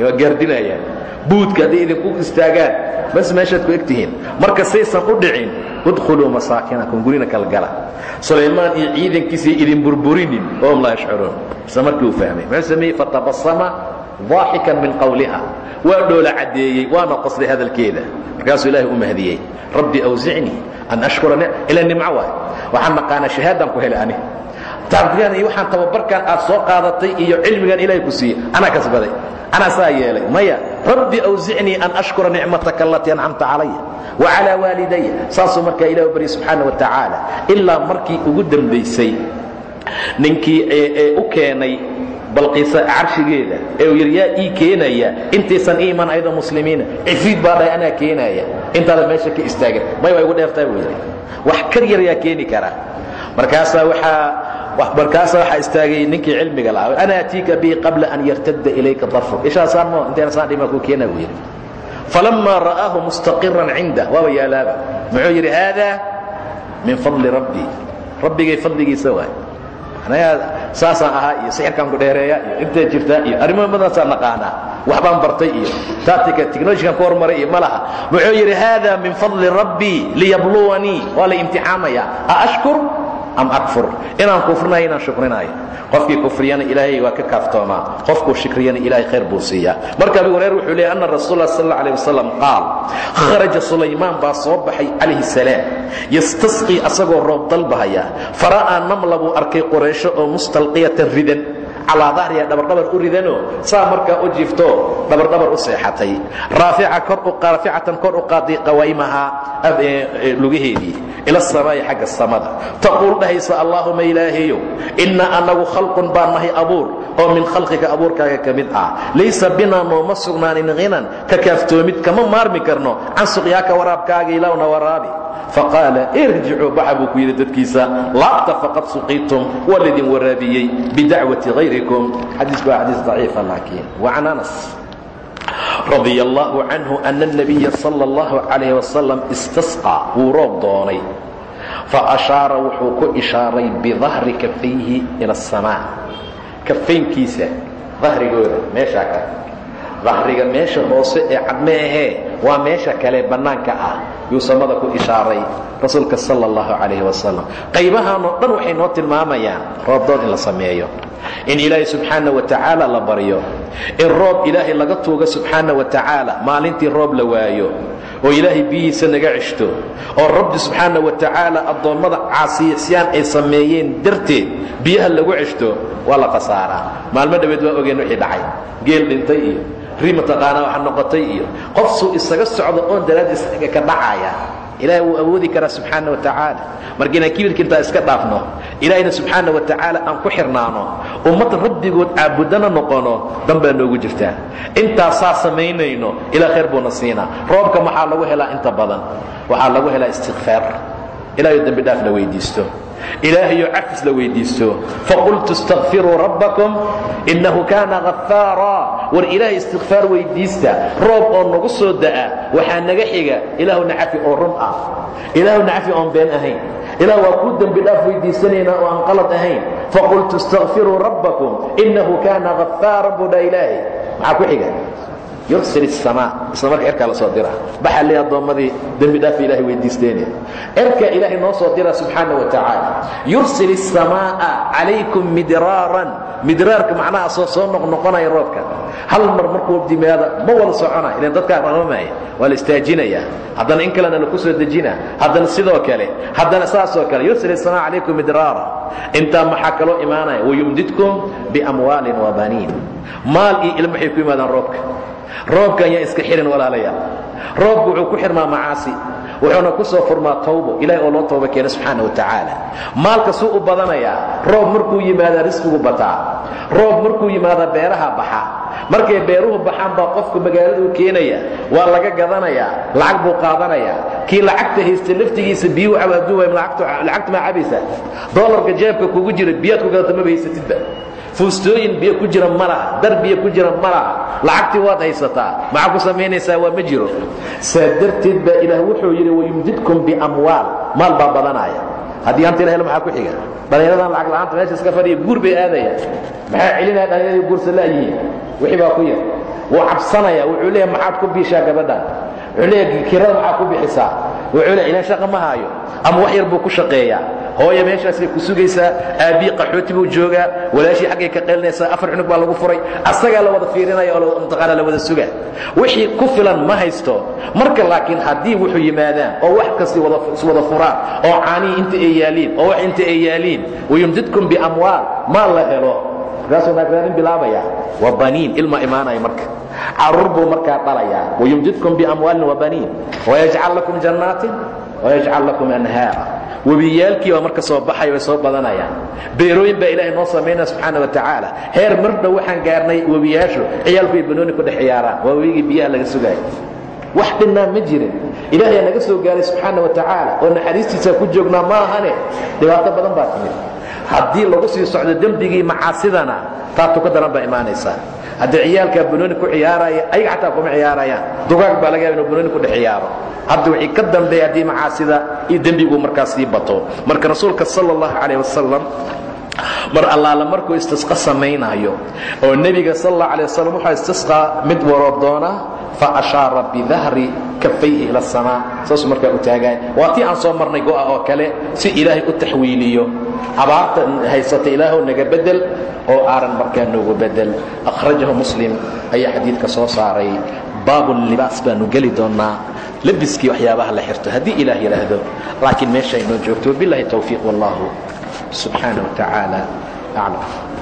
waa gaardinayaan buudka hadday idinku istaagaan bas meeshaad ku egtihiin marka saysan u dhicin udkhuluu masaakinakum gurina kala sulaymaan iyo ciidankiisay idin burburinin wahum laa yashcuruun isla markii uu fahmay muxuu sameeyey fatabasama daaxikan min qawliha waa dhoola caddeeyey waana qosday hadalkeeda markaasuu ilaahay u mahdiyey rabbi awsicnii an ashkura ila nimco waay waxaan naqaanaa shahaadaan ku helay ani taarbigan iyo waxaan tababarkan aad soo qaadatay iyo cilmigan ilaahay ku siiyey anaa kasbaday anaa saa yeelay maya rabbi awsicnii an ashkura nicmataka alatii ancamta calaya wa calaa waalidaya saasuu markaa ilah barya subxaana wa tacaala ilaa markii ugu dambaysay ninkii u keenay balqiisa carshigeeda ee uu yidhi yaa ii keenaya intaysan ii iman ayadoo muslimiina. Cifiid baa dhahay anaa keenaya. Intaada meesha ka istaagan. May waa igu dheertaa buu yidhi. Wax kar yar yaa keeni karaa markaasaa waxaa markaasaa waxaa istaagay ninkii cilmiga lahaa ana atiika bihi qabla an yartadda ilayka darfuk ishaasaan mo intayna saan dhimaa kuu keena buu yidhi. Falammaa ra'aahu mustaqiran cindah waaba yaalaaba. Muxuu yidhi haadaa min fadli rabbii rabbigay fadligiisa waay anagaa saasaan ahaa iyo sixirkaan ku dheereeya iyo intay jirtaa iyo arrimo badaasaa naqaanaa. Waxbaan bartay iyo taatika technolojikan ku hormaray iyo ma laha. Muxuu yidhi haada min fadli rabbii liyabluwanii. Waa la imtixaamaya a ashkur am akfur. Inaan kufrinayo inaan shukrinayo qofkii kufriyana ilaahay waa ka kaaftoomaa. Qofkuu shikriyana ilahay khayr buu siiyaa. Marka abi hurayr wuxuu leeyay anna rasuula sal alla alih wasalam qaal kharaja sulaymaan baa soo baxay calayhi salaam. Yastasqii asagoo roob dalbahaya. Fara'aa namla buu arkay quraysho oo mustalqiyatan ridan calaa dahriha dhabardhabar u ridanoo saa markaa u jiifto dhabardhabar u seexatay. Raaficatan kor u qaaday qawaymahaa lugaheedii ila samaa'i xagga samada. Taquul dhahaysa allaahuma ilaahayow inna annagu khalqun baan nahay oo min khalqiga abuurkaaga ka ah. Laysa binaa nooma sugnaanin hinan ka kaaftoomid kama maarmi karno can suqyaaka waraabkaaga ilowna waraabi. Faqaala irjicuu baxa ku yidhi dadkiisa laabta faqad suqiitum waa laydin bidacwati hayrikum xadiisku waa xadiis daciifa laakiin wacan anas radi allahu canhu ana الnabiya sala اllahu calayh wasalam istasqaa wuu roob doonay faashaara wuxuu ku ishaaray bidahri kafayhi ila aلsamaa kafaynkiisa dahrigooda meeshaa kale dahriga meesha hoose ee cadme ahee waa meesha kale bannaanka ah yuu samada ku ishaaray rasuulka sala اllahu calayh wasalam qaybahanoo dhan waxay noo tilmaamayaan roobdoon in la sameeyo in ilaahay subxaana wa tacaala la baryo in roob ilaahay laga tuuga subxaana wa tacaala maalintii roob la waayo oo ilaahay biyihiisa naga ceshto oo rabbi subxaana wa tacaala addoommada caasiyasyaan ay sameeyeen darteed biyaha lagu ceshto waa la khasaaraa. Maalmo dhoweed waa ogeen wixii dhacay geel dhintay iyo ri mataqaanaa waxa noqotay iyo qof suu isaga socdo oon daraaddiis ka dhacaya. Ilahay wuu awoodi karaa subxaana wa tacaala. Marka inaan kibirka intaa iska dhaafno ilaahayna subxaana wa tacaala aan ku xirnaano ummad rabbigood caabudana noqono dan baa noogu jirtaa. Intaasaa samaynayno ilaa khayr buuna siinaa. Roobka maxaa lagu helaa inta badan? Waxaa lagu helaa istikfaar ilahayo dembi dhaaf la weydiisto ilaahayo cafis la weydiisto. Faqultu istakfiruu rabbakum innahu kaana ghafaara war ilaahay istikfaar weydiista. Roob oo nagu soo da'a waxaa naga xiga ilaahuna cafi oo run ah. Ilaahuna cafi oon been ahayn. Ilaah waa kuu dembi dhaaf weydiisanaynaa oo aan qalad ahayn. Faqultu istakfiruu rabbakum yursil الsamaa isla marka erkaa la soo dira baxaa le addoommadii dembi dhaafa ilahay weydiisteene erkaa ilaahay noo soo dira subxaana wa tacaala yursil الsamaaءa calaykum midraaran midraarka macnaha soo soo noqnoqonaya roobka hal mar markuu dimaada ma wada soconay ilan dadkaa ramamaya waa la istaajinaya haddana in kalena laku soo dejina haddana sidoo kale haddana saasoo kale yursil الsamaa calaykum midraara intaa maxaa kaloo imaanaya wayumdidkum biamwaalin wabaniin maal iyo ilmo waxay ku yimaadaan roobka roobkan yaa iska xihin walaalayaal roobku wuxuu ku xirmaa macaasi wuxuuna ku soo furmaa tawbo ilahay oo loo tooba keena subxaana wa tacaala. Maalka suu u badanayaa roob markuu yimaadaa risqigu bataa. Roob markuu yimaadaa beeraha baxa. Markay beeruhu baxaan baa qofku magaaladuu keenaya waa laga gadanayaa lacag buu qaadanayaa. Kii lacagta haysta laftigiisa biyuu cabaaduu waay lacagta maa cabaysa doolarka jeebka kugu jira biyaad ku gadata maba haysatidba fuustooyin biyo ku jira ma laha dar biyo ku jira ma laha. Lacagtii waad haysataa maxaa ku samaynaysaa waa ma jiro. Saa darteed baa ilaah wuxuu yidhi wayumdidkum biamwaal. Maal baa badanaya. Haddii hanta ilah maxaa ku xiga? Dhallinyaradan lacag la'aanta meesha iska fadhiya guur bay aadayaan maxaa celinaya dhallinyaradii guursa la'yihiin wixii baa ku yar. Wuu cabsanaya wuxuu leeyahay maxaad ku biishaa gabadhan kirada maxaad ku bixisaa? Wuxuu leeyahay ilaan shaqa ma haayo ama wax yar buu ku shaqeeyaa. Hooya meeshaasay ku sugaysaa aabbii qaxooti buu joogaa walaashii xaggay ka qeelinaysaa afar cunug baa lagu furay. Asagaa la wada fiirinaya oo mutaqaana la wada suga wixii ku filan ma haysto. Marka laakiin haddii wuxuu yimaadaan oo wax kasti iswada furaan oo caanihii inta ay yaaliin oo wax inta ay yaaliin wayumdidkum biamwaal maal la helo. Markaasuu naagraanin bilaabaya. Waa baniin ilma imaanaya marka carruur buu markaa dhalayaa. Wayumdidkum biamwaalin wabaniin wayajcal lakum jannaatin wayajcal lakum anhaara. Webiyaalkii baa marka soo baxaya way soo badanayaan. Beerooyin baa ilaahay noo samaynaya subxaana wa tacaala heer mar dhow waxaan gaarnay webiyaashu ciyaalku ay banooni ku dhex ciyaaraan waa webigii biyaha laga sugaayo wax dhinnaa ma jirin. Ilaahayaa naga soo gaaray subxaana wa tacaala oo naxariistiisaa ku joognaa ma ahane. Dhibaato badan baa timid. Haddii lagu sii socdo dembigii macaasidana taatu ka daran baa imaanaysaa haddii ciyaalkaa banooni ku ciyaaraya ayaga xataa kuma ciyaarayaan. Dugaag baa laga yaba inu banooni ku dhex ciyaaro. Hadda wixii ka dambeeya haddii macaasida iyo dembigu markaas sii bato. Marka rasuulka sala allahu calayh wasalam mar allaala markuu istisqa samaynaayo oo nebiga sal allah alay wasalam wuxuu istisqaa mid waroo doona fa ashaara bidahri kafayhi ila asamaa saasuu markaa u taagaay waa tii aan soo marnay go'a oo kale si ilaahay u taxwiiliyo. Abaarta haysata ilaahw naga bedel oo aaran markaa noogu bedel. Akhrajahu muslim ayaa xadiidka soo saaray. Baabullibaas baanu geli doonnaa labiskii waxyaabaha la xirto. Haddii ilaah yidhaahdo laakiin meesha joogto. Wabilahi towfiiq wallahu subxaana wa tacaala aclam